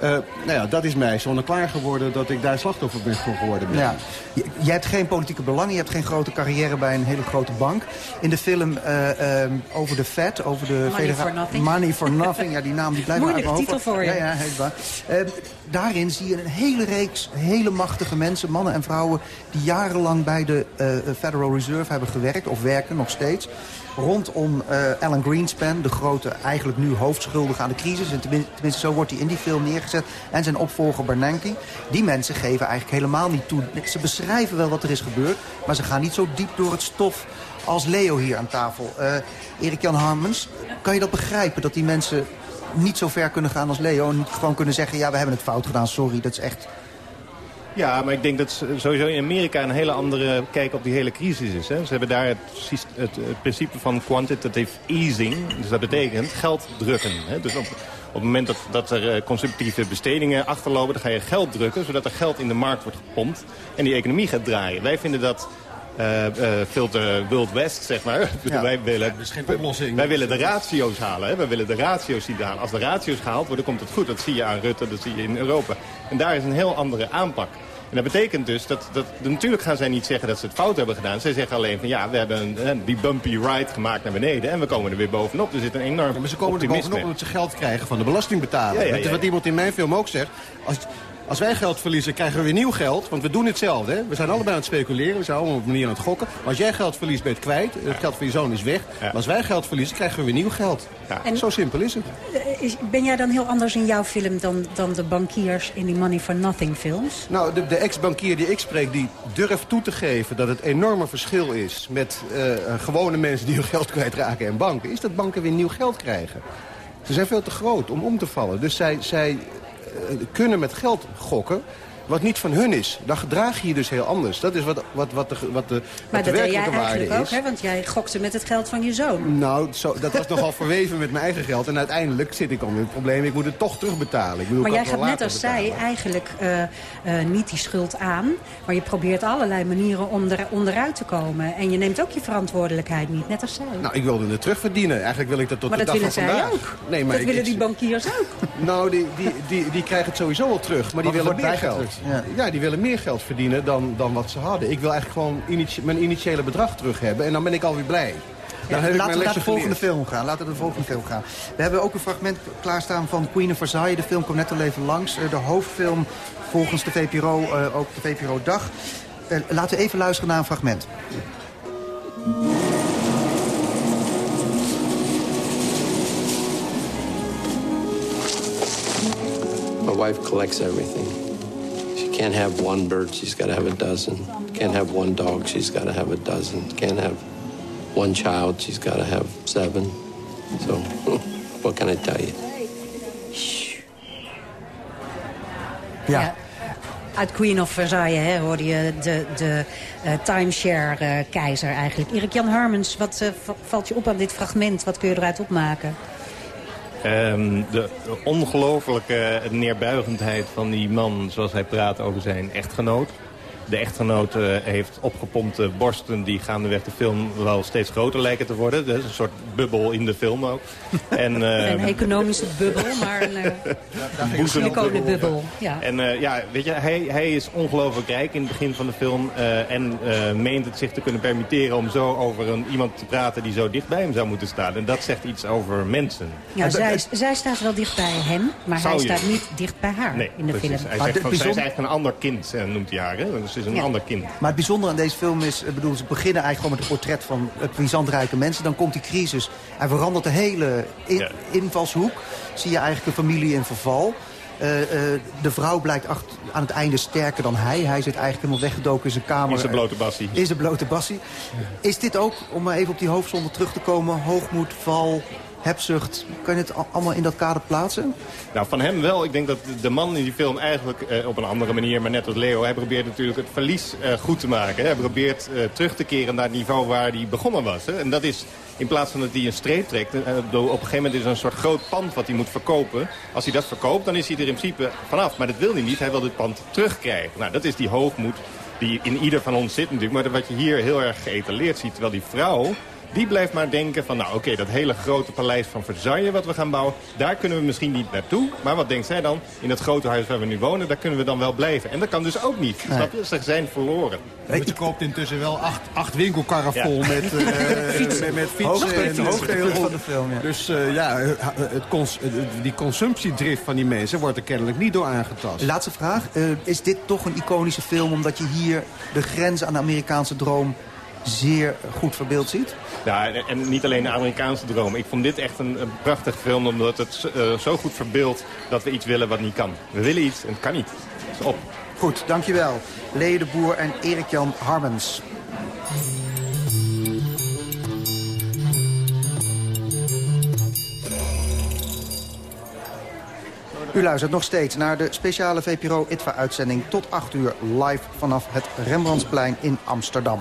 Eh, nou ja, dat is mij zonneklaar geworden dat ik daar slachtoffer ben van geworden. Ben. Ja. Je, jij hebt geen politieke belangen, je hebt geen grote carrière bij een hele grote bank. In de film eh, ehm, over de Fed, over de... Money federa- for nothing. Money for Nothing, ja, die naam die blijft maar Moeilijke hoofd. titel voor je. Ja, ja. Ehm, daarin zie je een hele reeks hele machtige mensen, mannen en vrouwen... die jarenlang bij de eh, Federal Reserve hebben gewerkt, of werken nog steeds... Rondom eh, Alan Greenspan, de grote, eigenlijk nu hoofdschuldige aan de crisis. En tenmin- tenminste, zo wordt hij in die film neergezet. En zijn opvolger Bernanke. Die mensen geven eigenlijk helemaal niet toe. Ze beschrijven wel wat er is gebeurd. Maar ze gaan niet zo diep door het stof als Leo hier aan tafel. Eh Erik-Jan Harmens, kan je dat begrijpen? Dat die mensen niet zo ver kunnen gaan als Leo. En gewoon kunnen zeggen, ja, we hebben het fout gedaan. Sorry, dat is echt... Ja, maar ik denk dat sowieso in Amerika een hele andere kijk op die hele crisis is. Hè. Ze hebben daar het, het, het principe van quantitative easing. Dus dat betekent geld drukken. Hè. Dus op, op het moment dat, dat er eh, consumptieve bestedingen achterlopen... dan ga je geld drukken, zodat er geld in de markt wordt gepompt... en die economie gaat draaien. Wij vinden dat... veel te Wild West, zeg maar. wij, willen, is geen oplossing. wij willen de ratio's halen. Hè. Wij willen de ratio's zien halen. Als de ratio's gehaald worden, komt het goed. Dat zie je aan Rutte, dat zie je in Europa. En daar is een heel andere aanpak. En dat betekent dus dat, dat... Natuurlijk gaan zij niet zeggen dat ze het fout hebben gedaan. Zij zeggen alleen van ja, we hebben een, een- die bumpy ride gemaakt naar beneden... en we komen er weer bovenop. Er zit een enorm Maar ze komen er bovenop omdat ze geld krijgen van de belastingbetaler. Ja, ja, Dat is ja. wat iemand in mijn film ook zegt. Als, als wij geld verliezen, krijgen we weer nieuw geld. Want we doen hetzelfde. Hè? We zijn allebei aan het speculeren. We zijn allemaal op een manier aan het gokken. Maar als jij geld verliest, ben je het kwijt. Het geld van je zoon is weg. Maar als wij geld verliezen, krijgen we weer nieuw geld. En- Zo simpel is het. Eh, Ben jij dan heel anders in jouw film dan, dan de bankiers in die Money for Nothing films? Nou, de, de ex-bankier die ik spreek, die durft toe te geven dat het enorme verschil is met eh, gewone mensen die hun geld kwijtraken en banken, is dat banken weer nieuw geld krijgen. Ze zijn veel te groot om om te vallen. Dus zij, zij kunnen met geld gokken. Wat niet van hun is. Dan gedraag je je dus heel anders. Dat is wat, wat, wat de, wat de, Maar wat de dat deed jij werkelijke waarde eigenlijk ook, is. hè? want jij gokte met het geld van je zoon. Nou, zo, dat was nogal verweven met mijn eigen geld. En uiteindelijk zit ik al met het probleem, ik moet het toch terugbetalen. Ik bedoel, Maar ik jij gaat net als zij eigenlijk eh, eh, niet die schuld aan. Maar je probeert allerlei manieren om er, onderuit te komen. En je neemt ook je verantwoordelijkheid niet, net als zij. Nou, ik wilde het terugverdienen. Eigenlijk wil ik dat tot maar de dat dag willen van zij vandaag. ook. Nee, maar dat ik- willen die bankiers ook. Nou, die, die, die, die krijgen het sowieso wel terug. Maar die willen het meer geld. Bijgedrukt, Ja. die willen meer geld verdienen dan, dan wat ze hadden. Ik wil eigenlijk gewoon initi- mijn initiële bedrag terug hebben. En dan ben ik alweer blij. Dan Ja, heb ik laten mijn we naar de volgende film gaan. Laten we naar de volgende film gaan. We hebben ook een fragment klaarstaan van Queen of Versailles. De film komt net al even langs. Eh, De hoofdfilm volgens de VPRO, eh, ook de VPRO-dag. Eh, laten we even luisteren naar een fragment. My wife collects everything. Can't have one bird, she's got to have a dozen. Can't have one dog, she's got to have a dozen. Can't have one child, she's got to have seven. So, what can I tell you? Ja. Uit Queen of Versailles hè, hoorde je de, de eh, timeshare-keizer eigenlijk. Erik-Jan Harmens, wat eh, va- valt je op aan dit fragment? Wat kun je eruit opmaken? Ehm, de ongelofelijke neerbuigendheid van die man zoals hij praat over zijn echtgenoot. De echtgenoot eh, heeft opgepompte borsten die gaandeweg de film wel steeds groter lijken te worden. Dat is een soort bubbel in de film ook. En, eh, een economische bubbel, maar een uh, siliconenbubbel. Ja. En eh, ja, weet je, hij, hij is ongelooflijk rijk in het begin van de film. eh, en eh, meent het zich te kunnen permitteren om zo over een, iemand te praten die zo dicht bij hem zou moeten staan. En dat zegt iets over mensen. Ja, zij, zij staat wel dicht bij hem, maar Zou hij je- staat niet dicht bij haar Nee, in de precies. film. Hij zegt van, zij is eigenlijk een ander kind, eh, noemt hij haar. Hè? Dus is een Ja. ander kind. Maar het bijzondere aan deze film is, ik bedoel, ze beginnen eigenlijk gewoon met een portret van puissant rijke mensen. Dan komt die crisis. Hij verandert de hele in- invalshoek. Zie je eigenlijk een familie in verval. Eh, eh, de vrouw blijkt aan het einde sterker dan hij. Hij zit eigenlijk helemaal weggedoken in zijn kamer. In zijn blote bassie. Is de blote bassie. Is dit ook, om maar even op die hoofdzonde terug te komen... hoogmoed, val, hebzucht... kan je het allemaal in dat kader plaatsen? Nou, van hem wel. Ik denk dat de man in die film eigenlijk eh, op een andere manier, maar net als Leo, hij probeert natuurlijk het verlies eh, goed te maken. Hij probeert eh, terug te keren naar het niveau waar hij begonnen was. Hè. En dat is in plaats van dat hij een streep trekt. op een gegeven moment is er een soort groot pand wat hij moet verkopen. Als hij dat verkoopt, dan is hij er in principe vanaf. Maar dat wil hij niet. Hij wil dit pand terugkrijgen. Nou, dat is die hoogmoed die in ieder van ons zit natuurlijk. Maar wat je hier heel erg geëtaleerd ziet. Terwijl die vrouw, die blijft maar denken van... nou oké, dat hele grote paleis van Versailles wat we gaan bouwen... daar kunnen we misschien niet naartoe. Maar wat denkt zij dan? In dat grote huis waar we nu wonen, daar kunnen we dan wel blijven. En dat kan dus ook niet. Snap je? Ze zijn verloren. Je koopt intussen wel acht, acht winkelkarren Ja. vol met, eh, Fietsen. met, met fietsen. En hoogtepunt van de film, ja. Dus ja, het cons- die consumptiedrift van die mensen wordt er kennelijk niet door aangetast. Laatste vraag. Eh, is dit toch een iconische film omdat je hier de grens aan de Amerikaanse droom zeer goed verbeeld ziet? Ja, en, niet alleen de Amerikaanse droom. Ik vond dit echt een, een prachtig film, omdat het eh, zo goed verbeeldt dat we iets willen wat niet kan. We willen iets en het kan niet. Dus op. Goed, dankjewel. Lee de Boer en Erik-Jan Harmens. U luistert nog steeds naar de speciale VPRO-ITVA-uitzending tot 8 uur live vanaf het Rembrandtsplein in Amsterdam.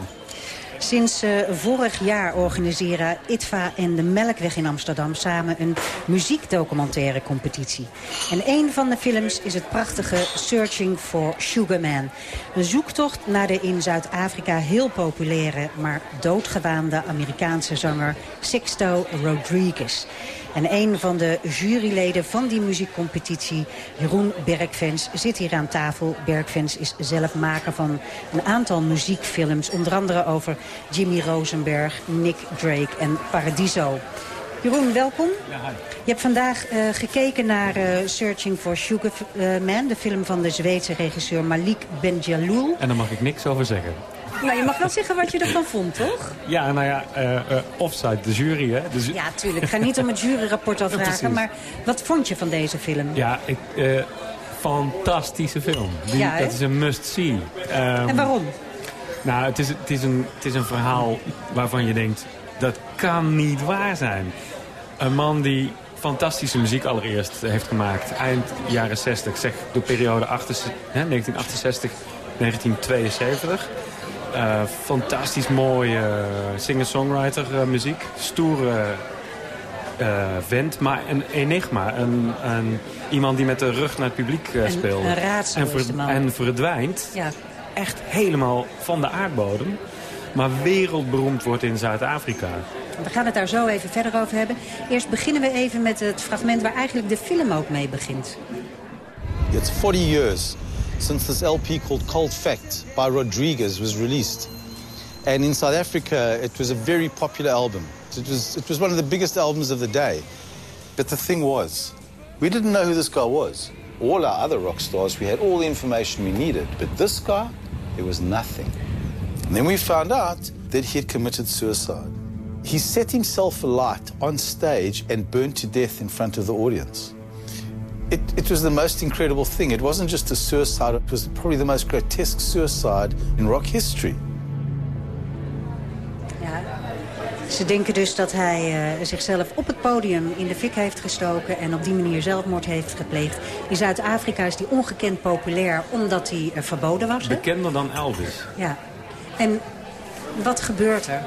Sinds eh, vorig jaar organiseren ITVA en de Melkweg in Amsterdam samen een muziekdocumentaire competitie. En een van de films is het prachtige Searching for Sugar Man. Een zoektocht naar de in Zuid-Afrika heel populaire, maar doodgewaande Amerikaanse zanger Sixto Rodriguez. En een van de juryleden van die muziekcompetitie, Jeroen Bergfans, zit hier aan tafel. Bergfans is zelf maker van een aantal muziekfilms. Onder andere over Jimmy Rosenberg, Nick Drake en Paradiso. Jeroen, welkom. Je hebt vandaag eh, gekeken naar eh, Searching for Sugar eh, Man, de film van de Zweedse regisseur Malik Benjalloul. En daar mag ik niks over zeggen. Nou, je mag wel zeggen wat je ervan vond, toch? Ja, nou ja, eh eh, offside, de jury, hè. Dus, Ja, tuurlijk. Ik ga niet om het juryrapport al Ja, maar wat vond je van deze film? Ja, ik, eh, fantastische film. Die, Ja, hè? dat is een must-see. Ehm, En waarom? Nou, het is, het, is een, het is een verhaal waarvan je denkt... dat kan niet waar zijn. Een man die fantastische muziek allereerst heeft gemaakt. Eind jaren 60, zeg de periode 1968, 1972. Uh, fantastisch mooie uh, singer-songwriter uh, muziek. Stoere uh, vent, maar een enigma. Een, een, iemand die met de rug naar het publiek uh, speelt. Een raadsel en, ver, en verdwijnt. Ja. Echt helemaal van de aardbodem. Maar wereldberoemd wordt in Zuid-Afrika. We gaan het daar zo even verder over hebben. Eerst beginnen we even met het fragment waar eigenlijk de film ook mee begint. It's 40 years since this LP called Cold Fact by Rodriguez was released. And in South Africa, it was a very popular album. It was, it was one of the biggest albums of the day. But the thing was, we didn't know who this guy was. All our other rock stars, we had all the information we needed. But this guy, there was nothing. And then we found out that he had committed suicide. He set himself alight on stage and burned to death in front of the audience. It, it, was the most incredible thing. It wasn't just a suicide, it was probably the most grotesque suicide in rock history. Ja. Ze denken dus dat hij uh, zichzelf op het podium in de fik heeft gestoken... en op die manier zelfmoord heeft gepleegd. In Zuid-Afrika is hij ongekend populair omdat hij uh, verboden was. Hè? Bekender dan Elvis. Ja. En wat gebeurt er?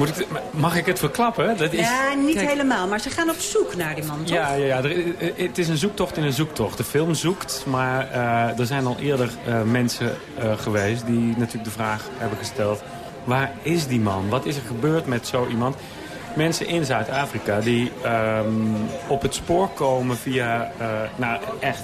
Moet ik, mag ik het verklappen? Dat is, ja, niet kijk, helemaal. Maar ze gaan op zoek naar die man, toch? Ja, ja, ja er, het is een zoektocht in een zoektocht. De film zoekt, maar uh, er zijn al eerder uh, mensen uh, geweest... die natuurlijk de vraag hebben gesteld... waar is die man? Wat is er gebeurd met zo iemand? Mensen in Zuid-Afrika die um, op het spoor komen via... nou, echt...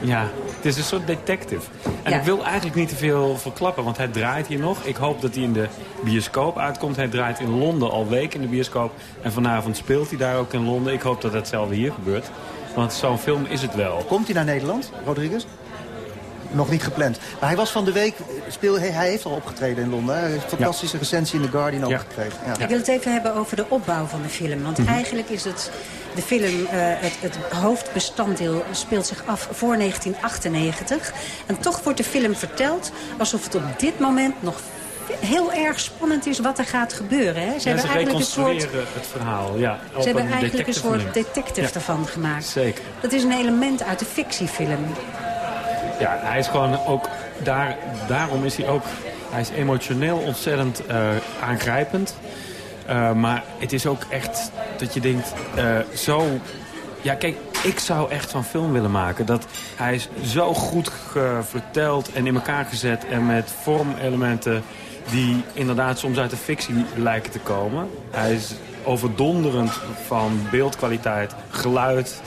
Ja, het is een soort detective. En ja. ik wil eigenlijk niet te veel verklappen, want hij draait hier nog. Ik hoop dat hij in de bioscoop uitkomt. Hij draait in Londen al week in de bioscoop. En vanavond speelt hij daar ook in Londen. Ik hoop dat hetzelfde hier gebeurt. Want zo'n film is het wel. Komt hij naar Nederland, Rodriguez? Nog niet gepland. Maar hij was van de week, speel, hij heeft al opgetreden in Londen. Hij heeft een fantastische ja. recensie in The Guardian ook ja. gekregen. Ja. Ik wil het even hebben over de opbouw van de film. Want mm -hmm. eigenlijk is het, de film, uh, het, het hoofdbestanddeel speelt zich af voor 1998. En toch wordt de film verteld alsof het op dit moment nog heel erg spannend is wat er gaat gebeuren. Hè? Ze, ja, hebben ze eigenlijk een soort, het verhaal. Ja, ze hebben een eigenlijk een soort detective ja. ervan gemaakt. Zeker. Dat is een element uit de fictiefilm. Ja, hij is gewoon ook... Daar, daarom is hij ook... Hij is emotioneel ontzettend uh, aangrijpend. Uh, maar het is ook echt dat je denkt... Uh, zo... Ja, kijk, ik zou echt zo'n film willen maken. Dat hij is zo goed verteld en in elkaar gezet... en met vormelementen die inderdaad soms uit de fictie lijken te komen. Hij is overdonderend van beeldkwaliteit, geluid...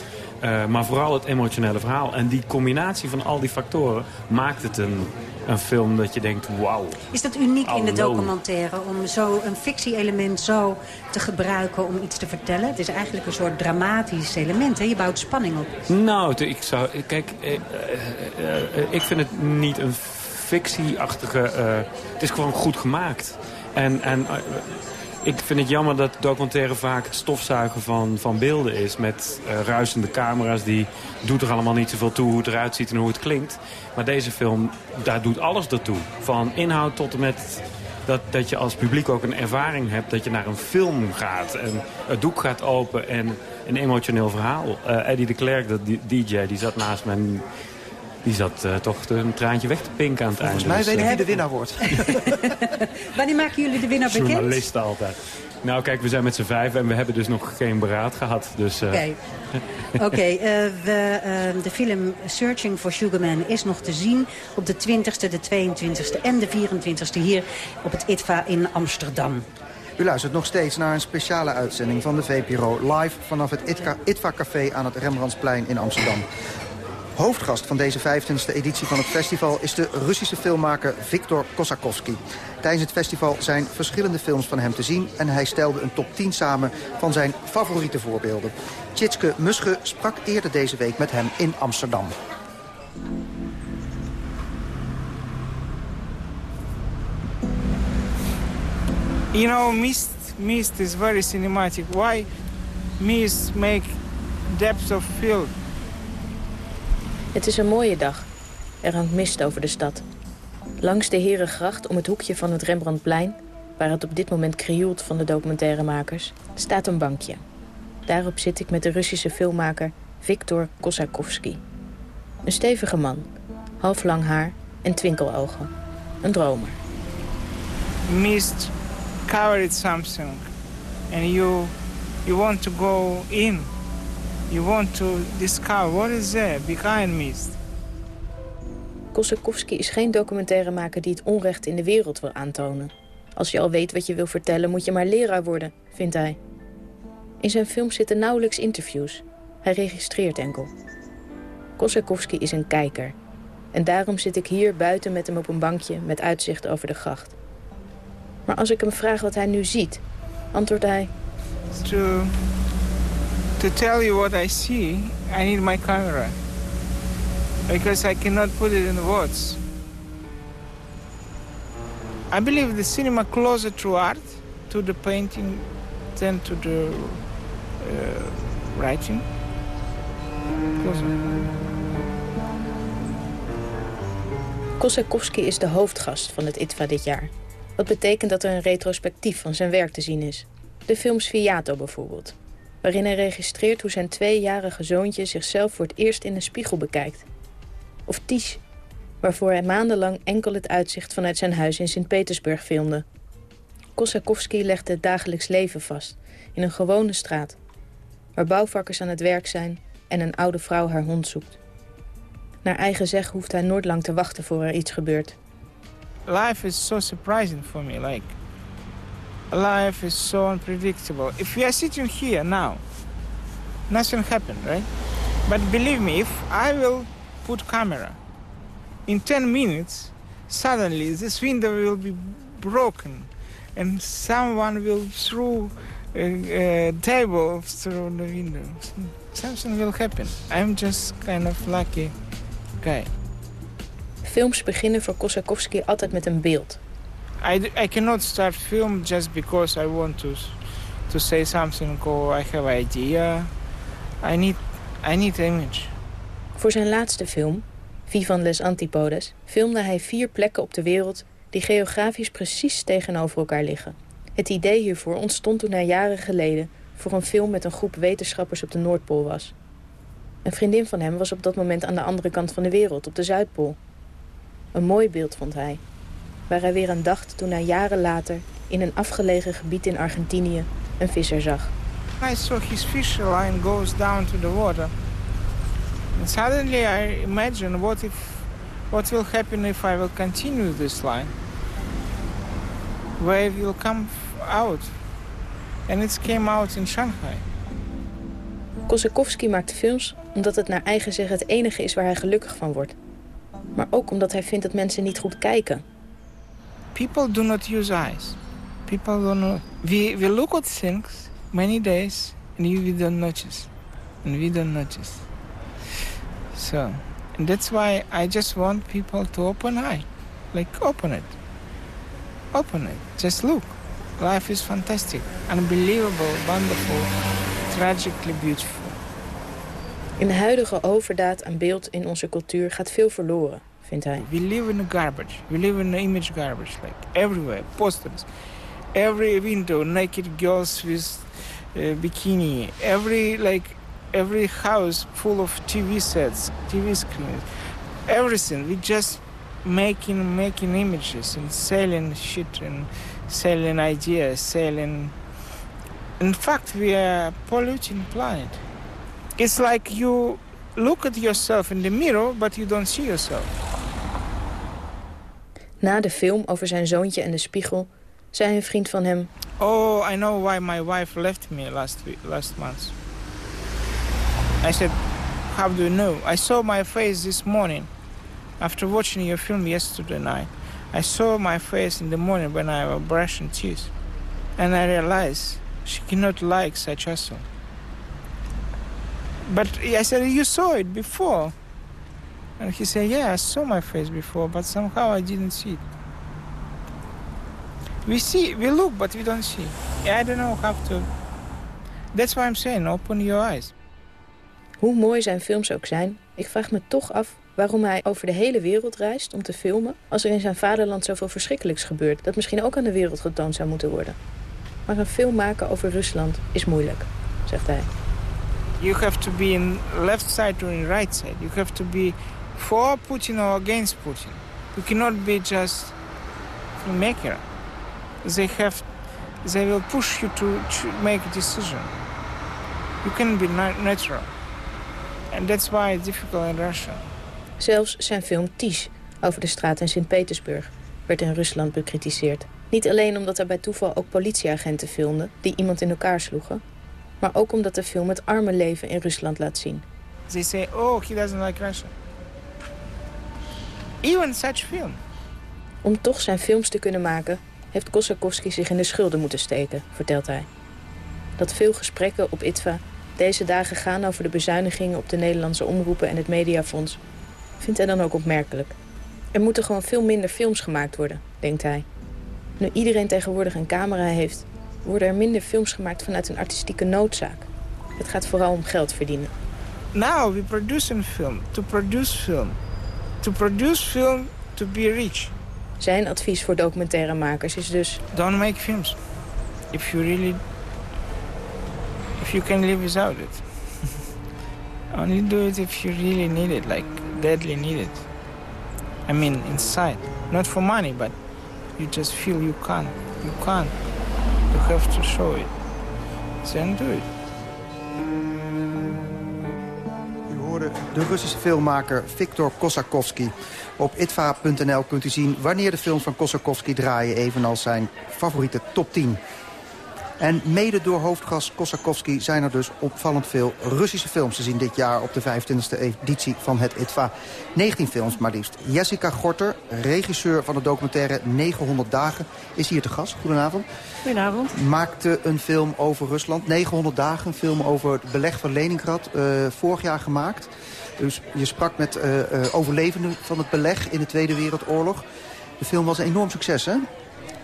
Uh, maar vooral het emotionele verhaal. En die combinatie van al die factoren maakt het een, een film dat je denkt, wauw. Is dat uniek in de documentaire om zo een fictie-element zo te gebruiken om iets te vertellen? Het is eigenlijk een soort dramatisch element, hè? Je bouwt spanning op. Nou, ik zou... Kijk, eh, uh, ik vind het niet een fictieachtige... het is gewoon goed gemaakt. En... en ik vind het jammer dat documentaire vaak het stofzuigen van, van beelden is. Met uh, ruisende camera's, die doet er allemaal niet zoveel toe hoe het eruit ziet en hoe het klinkt. Maar deze film, daar doet alles ertoe. Van inhoud tot en met dat, dat je als publiek ook een ervaring hebt dat je naar een film gaat. En het doek gaat open en een emotioneel verhaal. Uh, Eddie de Klerk, de DJ, die zat naast me die zat uh, toch een traantje weg te pinken aan het Volgens einde. Volgens mij weet ik wie de winnaar wordt. Wanneer maken jullie de winnaar bekend? Journalisten altijd. Nou kijk, we zijn met z'n vijf en we hebben dus nog geen beraad gehad. Dus, uh... Oké, okay. uh, de film Searching for Sugarman is nog te zien op de 20ste, de 22ste en de 24ste hier op het ITVA in Amsterdam. U luistert nog steeds naar een speciale uitzending van de VPRO live vanaf het ITVA Café aan het Rembrandtsplein in Amsterdam. Hoofdgast van deze 25e editie van het festival is de Russische filmmaker Viktor Kosakovsky. Tijdens het festival zijn verschillende films van hem te zien... en hij stelde een top 10 samen van zijn favoriete voorbeelden. Tjitske Musche sprak eerder deze week met hem in Amsterdam. You know, mist, mist is very cinematic. Why mist make depth of field? Het is een mooie dag. Er hangt mist over de stad. Langs de Herengracht, om het hoekje van het Rembrandtplein... waar het op dit moment krioelt van de documentairemakers, staat een bankje. Daarop zit ik met de Russische filmmaker Viktor Kosakovsky. Een stevige man, half lang haar en twinkelogen. Een dromer. Mist covered something and you you want to go in. You want to discover what is there behind mist. Kosakovsky is geen documentairemaker die het onrecht in de wereld wil aantonen. Als je al weet wat je wil vertellen, moet je maar leraar worden, vindt hij. In zijn film zitten nauwelijks interviews. Hij registreert enkel. Kosakovsky is een kijker. En daarom zit ik hier buiten met hem op een bankje met uitzicht over de gracht. Maar als ik hem vraag wat hij nu ziet, antwoordt hij... To, to tell you what I see, I need my camera. Because I cannot put it in words. I believe the cinema closer to art, to the painting, than to the uh, writing. Kosakowski is de hoofdgast van het ITVA dit jaar. Wat betekent dat er een retrospectief van zijn werk te zien is. De film Sviato bijvoorbeeld. Waarin hij registreert hoe zijn tweejarige zoontje zichzelf voor het eerst in een spiegel bekijkt. Of Ties, waarvoor hij maandenlang enkel het uitzicht vanuit zijn huis in Sint-Petersburg filmde. Kosakowski legde het dagelijks leven vast, in een gewone straat. Waar bouwvakkers aan het werk zijn en een oude vrouw haar hond zoekt. Naar eigen zeg hoeft hij nooit lang te wachten voor er iets gebeurt. Life is so surprising for me. Like, life is so unpredictable. If we are sitting here now, nothing happened, right? But believe me, if I will put camera, in 10 minutes, suddenly this window will be broken and someone will throw a, a table through the window. Something will happen. I'm just kind of lucky guy. Films beginnen voor Kosakowski altijd met een beeld. I, I cannot start film just because I want to to say something or I have idea. I need I need image. Voor zijn laatste film, Vivan les Antipodes, filmde hij vier plekken op de wereld die geografisch precies tegenover elkaar liggen. Het idee hiervoor ontstond toen hij jaren geleden voor een film met een groep wetenschappers op de Noordpool was. Een vriendin van hem was op dat moment aan de andere kant van de wereld, op de Zuidpool. Een mooi beeld vond hij, waar hij weer aan dacht toen hij jaren later in een afgelegen gebied in Argentinië een visser zag. I saw his fish line goes down to the water. And suddenly I imagine what if what will happen if I will continue this line? Where it will come out. And it came out in Shanghai. Kosakowski maakt films omdat het naar eigen zeggen het enige is waar hij gelukkig van wordt. Maar ook omdat hij vindt dat mensen niet goed kijken. People do not use eyes. People don't. We, we look at things many days and we don't notice. And we don't notice. So, and that's why I just want people to open eye. Like, open it. Open it. Just look. Life is fantastic. Unbelievable, wonderful, tragically beautiful. In de huidige overdaad aan beeld in onze cultuur gaat veel verloren, We live in garbage. We live in image garbage, like everywhere. Posters. Every window, naked girls with uh, bikini. Every, like, every house full of TV sets, TV screens. Everything. We just making, making images and selling shit and selling ideas, selling... In fact, we are polluting planet. It's like you look at yourself in the mirror, but you don't see yourself. Na de film over zijn zoontje en de spiegel zei een vriend van hem... Oh, I know why my wife left me last week, last month. I said, how do you know? I saw my face this morning. After watching your film yesterday night, I saw my face in the morning when I was brushing teeth. And I realized she cannot like such hustle. But I said, you saw it before. And he said, yeah, I saw my face before, but somehow I didn't see it. We see, we look, but we don't see. I don't know how to... That's why I'm saying, open your eyes. Hoe mooi zijn films ook zijn, ik vraag me toch af waarom hij over de hele wereld reist om te filmen... als er in zijn vaderland zoveel verschrikkelijks gebeurt... dat misschien ook aan de wereld getoond zou moeten worden. Maar een film maken over Rusland is moeilijk, zegt hij. You have to be in left side or in right side. You have to be for Putin or against Putin. You cannot be just filmmaker. They have, they will push you to, to make a decision. You can be natural. And that's why it's difficult in Russia. Zelfs zijn film Ties over de straat in Sint-Petersburg werd in Rusland bekritiseerd. Niet alleen omdat er bij toeval ook politieagenten filmden die iemand in elkaar sloegen, maar ook omdat de film het arme leven in Rusland laat zien. They say, oh, he doesn't like Russia. Even such film. Om toch zijn films te kunnen maken, heeft Kosakowski zich in de schulden moeten steken, vertelt hij. Dat veel gesprekken op ITVA deze dagen gaan over de bezuinigingen op de Nederlandse omroepen en het Mediafonds, vindt hij dan ook opmerkelijk. Er moeten gewoon veel minder films gemaakt worden, denkt hij. Nu iedereen tegenwoordig een camera heeft, worden er minder films gemaakt vanuit een artistieke noodzaak. Het gaat vooral om geld verdienen. Now we produce a film to produce film. To produce film to be rich. Zijn advies voor documentairemakers is dus... Don't make films. If you really... If you can live without it. Only do it if you really need it, like deadly need it. I mean, inside. Not for money, but you just feel you can. You can. You have to show it. Then do it. De Russische filmmaker Viktor Kosakowski. Op itva.nl kunt u zien wanneer de films van Kosakowski draaien... evenals zijn favoriete top 10. En mede door hoofdgast Kosakowski zijn er dus opvallend veel Russische films te zien dit jaar op de 25e editie van het ITVA. 19 films maar liefst. Jessica Gorter, regisseur van de documentaire 900 dagen, is hier te gast. Goedenavond. Goedenavond. Maakte een film over Rusland, 900 dagen, een film over het beleg van Leningrad, uh, vorig jaar gemaakt. Dus je sprak met uh, uh, overlevenden van het beleg in de Tweede Wereldoorlog. De film was een enorm succes, hè?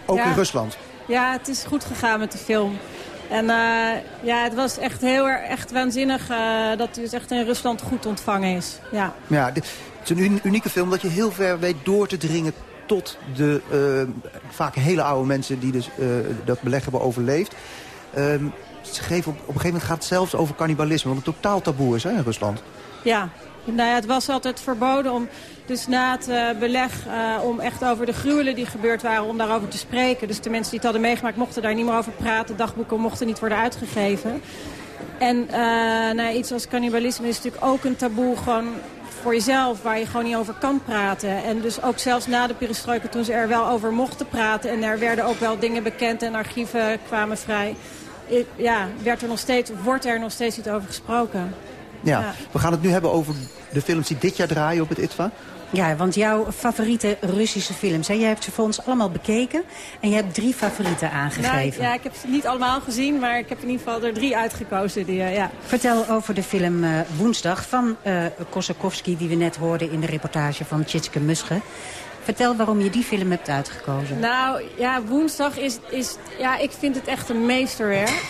Ook ja. in Rusland. Ja, het is goed gegaan met de film. En uh, ja, het was echt heel erg echt waanzinnig uh, dat hij dus echt in Rusland goed ontvangen is. Ja, ja het is een unieke film dat je heel ver weet door te dringen tot de uh, vaak hele oude mensen die dus dat beleg hebben overleefd. Ehm, ze geven op, op een gegeven moment gaat het zelfs over cannibalisme, wat een totaal taboe is hè, in Rusland. Ja, nou ja, het was altijd verboden om dus na het uh, beleg uh, om echt over de gruwelen die gebeurd waren, om daarover te spreken. Dus de mensen die het hadden meegemaakt mochten daar niet meer over praten. Dagboeken mochten niet worden uitgegeven. En uh, nou, iets als cannibalisme is natuurlijk ook een taboe gewoon voor jezelf, waar je gewoon niet over kan praten. En dus ook zelfs na de perestroika, toen ze er wel over mochten praten... en er werden ook wel dingen bekend en archieven kwamen vrij... ja, werd er nog steeds, wordt er nog steeds iets over gesproken. Ja. ja. we gaan het nu hebben over de films die dit jaar draaien op het ITVA. Ja, want jouw favoriete Russische films, hè? jij hebt ze voor ons allemaal bekeken en je hebt drie favorieten aangegeven. Nou, ja, ik heb ze niet allemaal gezien, maar ik heb in ieder geval er drie uitgekozen. Die, uh, ja. Vertel over de film uh, Woensdag van uh, Kosakowski, die we net hoorden in de reportage van Tjitske Musche. Vertel waarom je die film hebt uitgekozen. Nou, ja, Woensdag is, is ja, ik vind het echt een meesterwerk.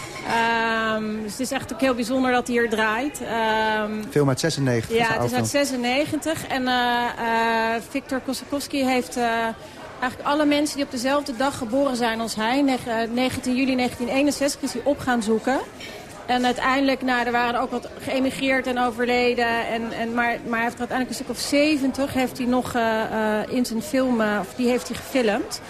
Um, dus het is echt ook heel bijzonder dat hij hier draait. Um, Film uit 96. Ja, het is uit 96. En uh, uh, Victor Kosakowski heeft uh, eigenlijk alle mensen die op dezelfde dag geboren zijn als hij... 19 juli 1961 is hij op gaan zoeken. En uiteindelijk, nou, er waren ook wat geëmigreerd en overleden. En, en, maar, maar hij heeft er uiteindelijk een stuk of 70 heeft hij nog in zijn film, of die heeft hij gefilmd.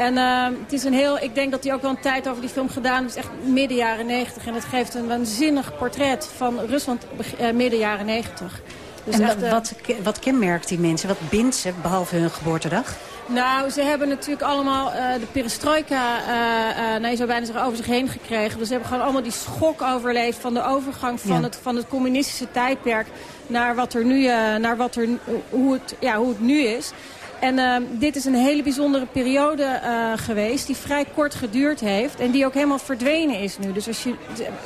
En uh, het is een heel, ik denk dat hij ook wel een tijd over die film gedaan heeft. echt midden jaren 90. En het geeft een waanzinnig portret van Rusland uh, midden jaren 90. Dus en echt, uh, wat, wat kenmerkt die mensen? Wat bindt ze, behalve hun geboortedag? Nou, ze hebben natuurlijk allemaal uh, de perestroika, uh, uh, nee, zo bijna zeggen, over zich heen gekregen. Dus ze hebben gewoon allemaal die schok overleefd van de overgang van, ja. het, van het communistische tijdperk naar wat er nu, naar wat er, hoe, het, ja, hoe het nu is. En uh, dit is een hele bijzondere periode uh, geweest die vrij kort geduurd heeft. En die ook helemaal verdwenen is nu. Dus als je,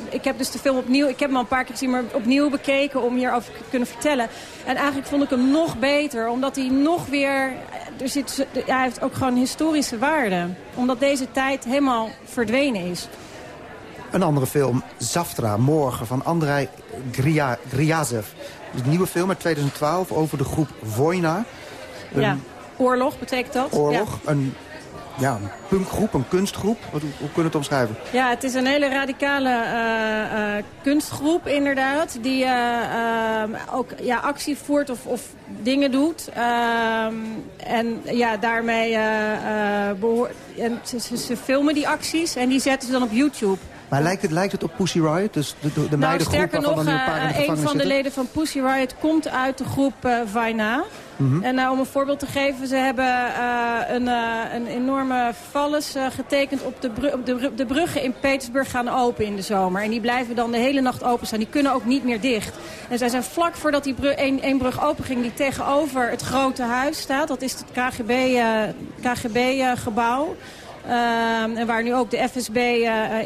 ik heb dus de film opnieuw, ik heb hem al een paar keer gezien, maar opnieuw bekeken om hierover te kunnen vertellen. En eigenlijk vond ik hem nog beter, omdat hij nog weer, er zit, hij heeft ook gewoon historische waarde. Omdat deze tijd helemaal verdwenen is. Een andere film, Zaftra, Morgen, van Andrei Gria, Griazev. Een nieuwe film uit 2012 over de groep Vojna. Ja. Oorlog betekent dat? Oorlog, ja. een ja, een punkgroep, een kunstgroep. Wat, hoe, hoe kunnen we het omschrijven? Ja, het is een hele radicale uh, uh, kunstgroep inderdaad. Die uh, ook ja, actie voert of, of dingen doet. Ehm, en ja, daarmee behoor en ze, ze, ze filmen die acties en die zetten ze dan op YouTube. Maar lijkt het, lijkt het op Pussy Riot? Dus de, de, de nou, meidengroep sterker nog, een, paar een van de leden van Pussy Riot komt uit de groep Vaina. -hmm. En uh, om een voorbeeld te geven, ze hebben uh, een, een, enorme valles getekend op, de, br op de, de, bruggen in Petersburg gaan open in de zomer. En die blijven dan de hele nacht open staan. Die kunnen ook niet meer dicht. En zij zijn vlak voordat die brug, één, één brug open ging, die tegenover het grote huis staat. Dat is het KGB-gebouw. Uh, en waar nu ook de FSB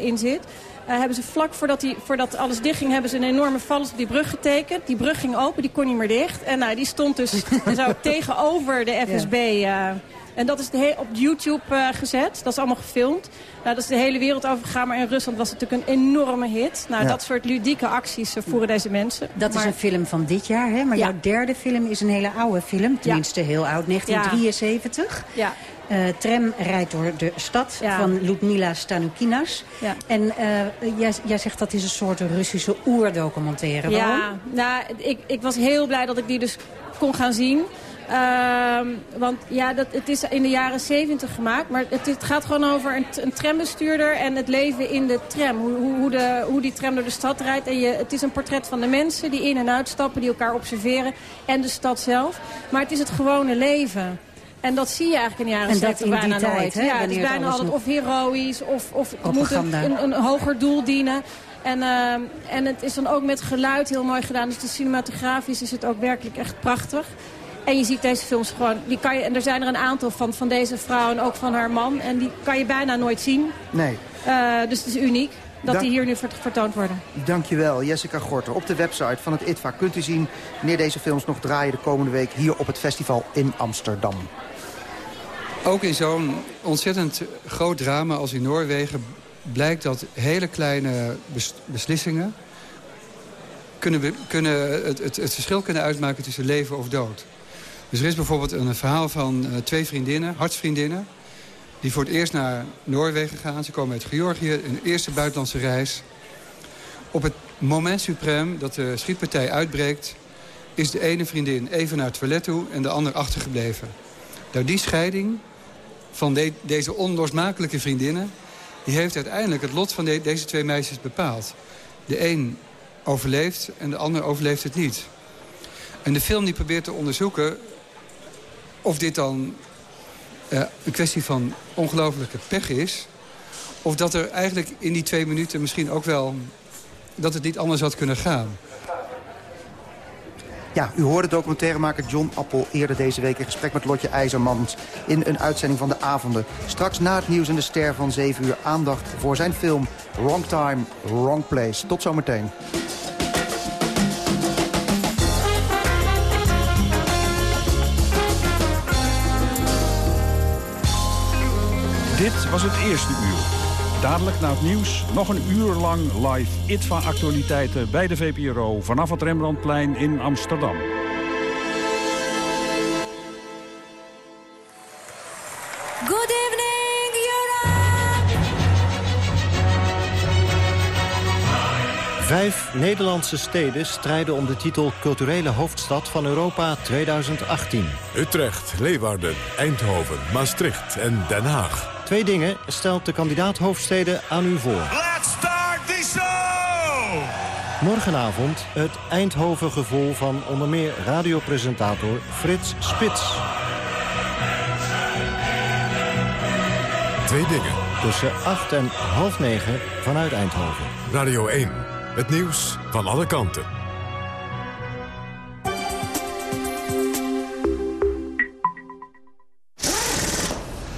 in zit. Uh, hebben ze vlak voordat, die, voordat alles dichtging, hebben ze een enorme vallers op die brug getekend. Die brug ging open, die kon niet meer dicht. En nou, die stond dus zo tegenover de FSB. Ja. en dat is de op YouTube uh, gezet. Dat is allemaal gefilmd. Nou, dat is de hele wereld overgegaan. Maar in Rusland was het natuurlijk een enorme hit. Nou, ja. dat soort ludieke acties uh, voeren deze mensen. Dat maar... is een film van dit jaar, hè? Maar ja. jouw derde film is een hele oude film. Tenminste, heel oud. 1973. Ja. Uh, tram rijdt door de stad ja. van Ludmila Stanukinas. Ja. En uh, jij, jij zegt dat is een soort Russische oerdocumentaire. Waarom? Ja, nou, ik, ik was heel blij dat ik die dus kon gaan zien. Uh, want ja, dat, het is in de jaren zeventig gemaakt. Maar het, het, gaat gewoon over een, een, trambestuurder en het leven in de tram. Hoe, hoe, de, hoe die tram door de stad rijdt. En je, het is een portret van de mensen die in en uitstappen, die elkaar observeren. En de stad zelf. Maar het is het gewone leven. En dat zie je eigenlijk in de jaren 70 bijna tijd, nooit. Hè? Ja, het is bijna altijd nog... of heroïs of, of het moet een, een, een, hoger doel dienen. En, uh, en het is dan ook met geluid heel mooi gedaan. Dus de cinematografisch is het ook werkelijk echt prachtig. En je ziet deze films gewoon, die kan je, en er zijn er een aantal van, van deze vrouw en ook van haar man. En die kan je bijna nooit zien. Nee. Uh, dus het is uniek dat Dank... die hier nu vertoond worden. Dankjewel, Jessica Gorter. Op de website van het ITVA kunt u zien wanneer deze films nog draaien de komende week hier op het festival in Amsterdam. Ook in zo'n ontzettend groot drama als in Noorwegen... blijkt dat hele kleine beslissingen... kunnen, kunnen het, het, verschil kunnen uitmaken tussen leven of dood. Dus er is bijvoorbeeld een verhaal van uh, twee vriendinnen, hartsvriendinnen... die voor het eerst naar Noorwegen gaan. Ze komen uit Georgië, een eerste buitenlandse reis. Op het moment suprem dat de schietpartij uitbreekt... is de ene vriendin even naar het toilet toe en de ander achtergebleven. Nou, die scheiding van de, deze onlosmakelijke vriendinnen... die heeft uiteindelijk het lot van de, deze twee meisjes bepaald. De een overleeft en de ander overleeft het niet. En de film die probeert te onderzoeken of dit dan uh, een kwestie van ongelofelijke pech is... of dat er eigenlijk in die twee minuten misschien ook wel... dat het niet anders had kunnen gaan. Ja, u hoorde documentairemaker John Appel eerder deze week... in gesprek met Lotje IJzermans in een uitzending van de avonden. Straks na het nieuws en de ster van 7 uur aandacht voor zijn film Wrong Time, Wrong Place. Tot zometeen. Dit was het eerste uur. Dadelijk na het nieuws nog een uur lang live ITVA-actualiteiten bij de VPRO... vanaf het Rembrandtplein in Amsterdam. Good evening, Europe! Vijf Nederlandse steden strijden om de titel Culturele Hoofdstad van Europa 2018. Utrecht, Leeuwarden, Eindhoven, Maastricht en Den Haag. Twee dingen stelt de kandidaat hoofdsteden aan u voor. Let's start the show! Morgenavond het Eindhoven gevoel van onder meer radiopresentator Frits Spits. Twee dingen. Tussen 8 en half negen vanuit Eindhoven. Radio 1. Het nieuws van alle kanten.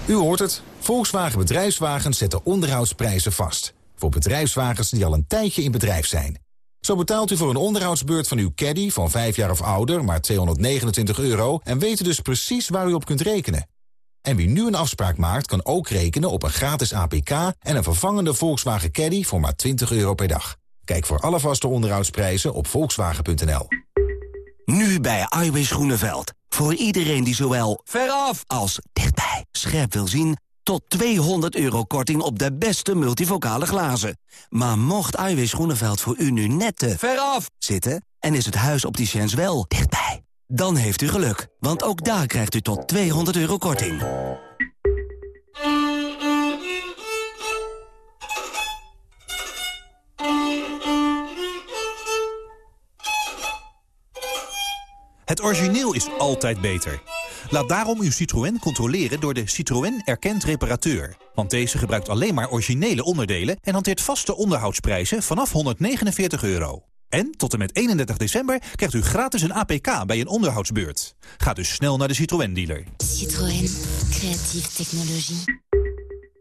U hoort het. Volkswagen Bedrijfswagens zetten onderhoudsprijzen vast. Voor bedrijfswagens die al een tijdje in bedrijf zijn. Zo betaalt u voor een onderhoudsbeurt van uw caddy van 5 jaar of ouder maar 229 euro... en weet dus precies waar u op kunt rekenen. En wie nu een afspraak maakt kan ook rekenen op een gratis APK... en een vervangende Volkswagen Caddy voor maar 20 euro per dag. Kijk voor alle vaste onderhoudsprijzen op volkswagen.nl. Nu bij Iwis Groeneveld. Voor iedereen die zowel veraf als dichtbij scherp wil zien Tot 200 euro korting op de beste multivocale glazen. Maar mocht Iwis Groeneveld voor u nu net te veraf zitten... en is het huis opticiens wel dichtbij... dan heeft u geluk, want ook daar krijgt u tot 200 euro korting. Het origineel is altijd beter. Laat daarom uw Citroën controleren door de Citroën Erkend Reparateur. Want deze gebruikt alleen maar originele onderdelen... en hanteert vaste onderhoudsprijzen vanaf 149 euro. En tot en met 31 december krijgt u gratis een APK bij een onderhoudsbeurt. Ga dus snel naar de Citroën-dealer. Citroën. Creatieve technologie.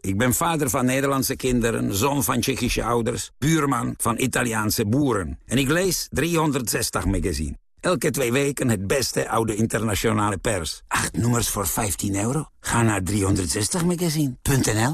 Ik ben vader van Nederlandse kinderen, zoon van Tsjechische ouders... buurman van Italiaanse boeren. En ik lees 360 magazine. Elke twee weken het beste oude internationale pers. Acht nummers voor 15 euro? Ga naar 360magazine.nl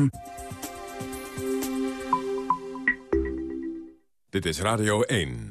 Dit is Radio 1.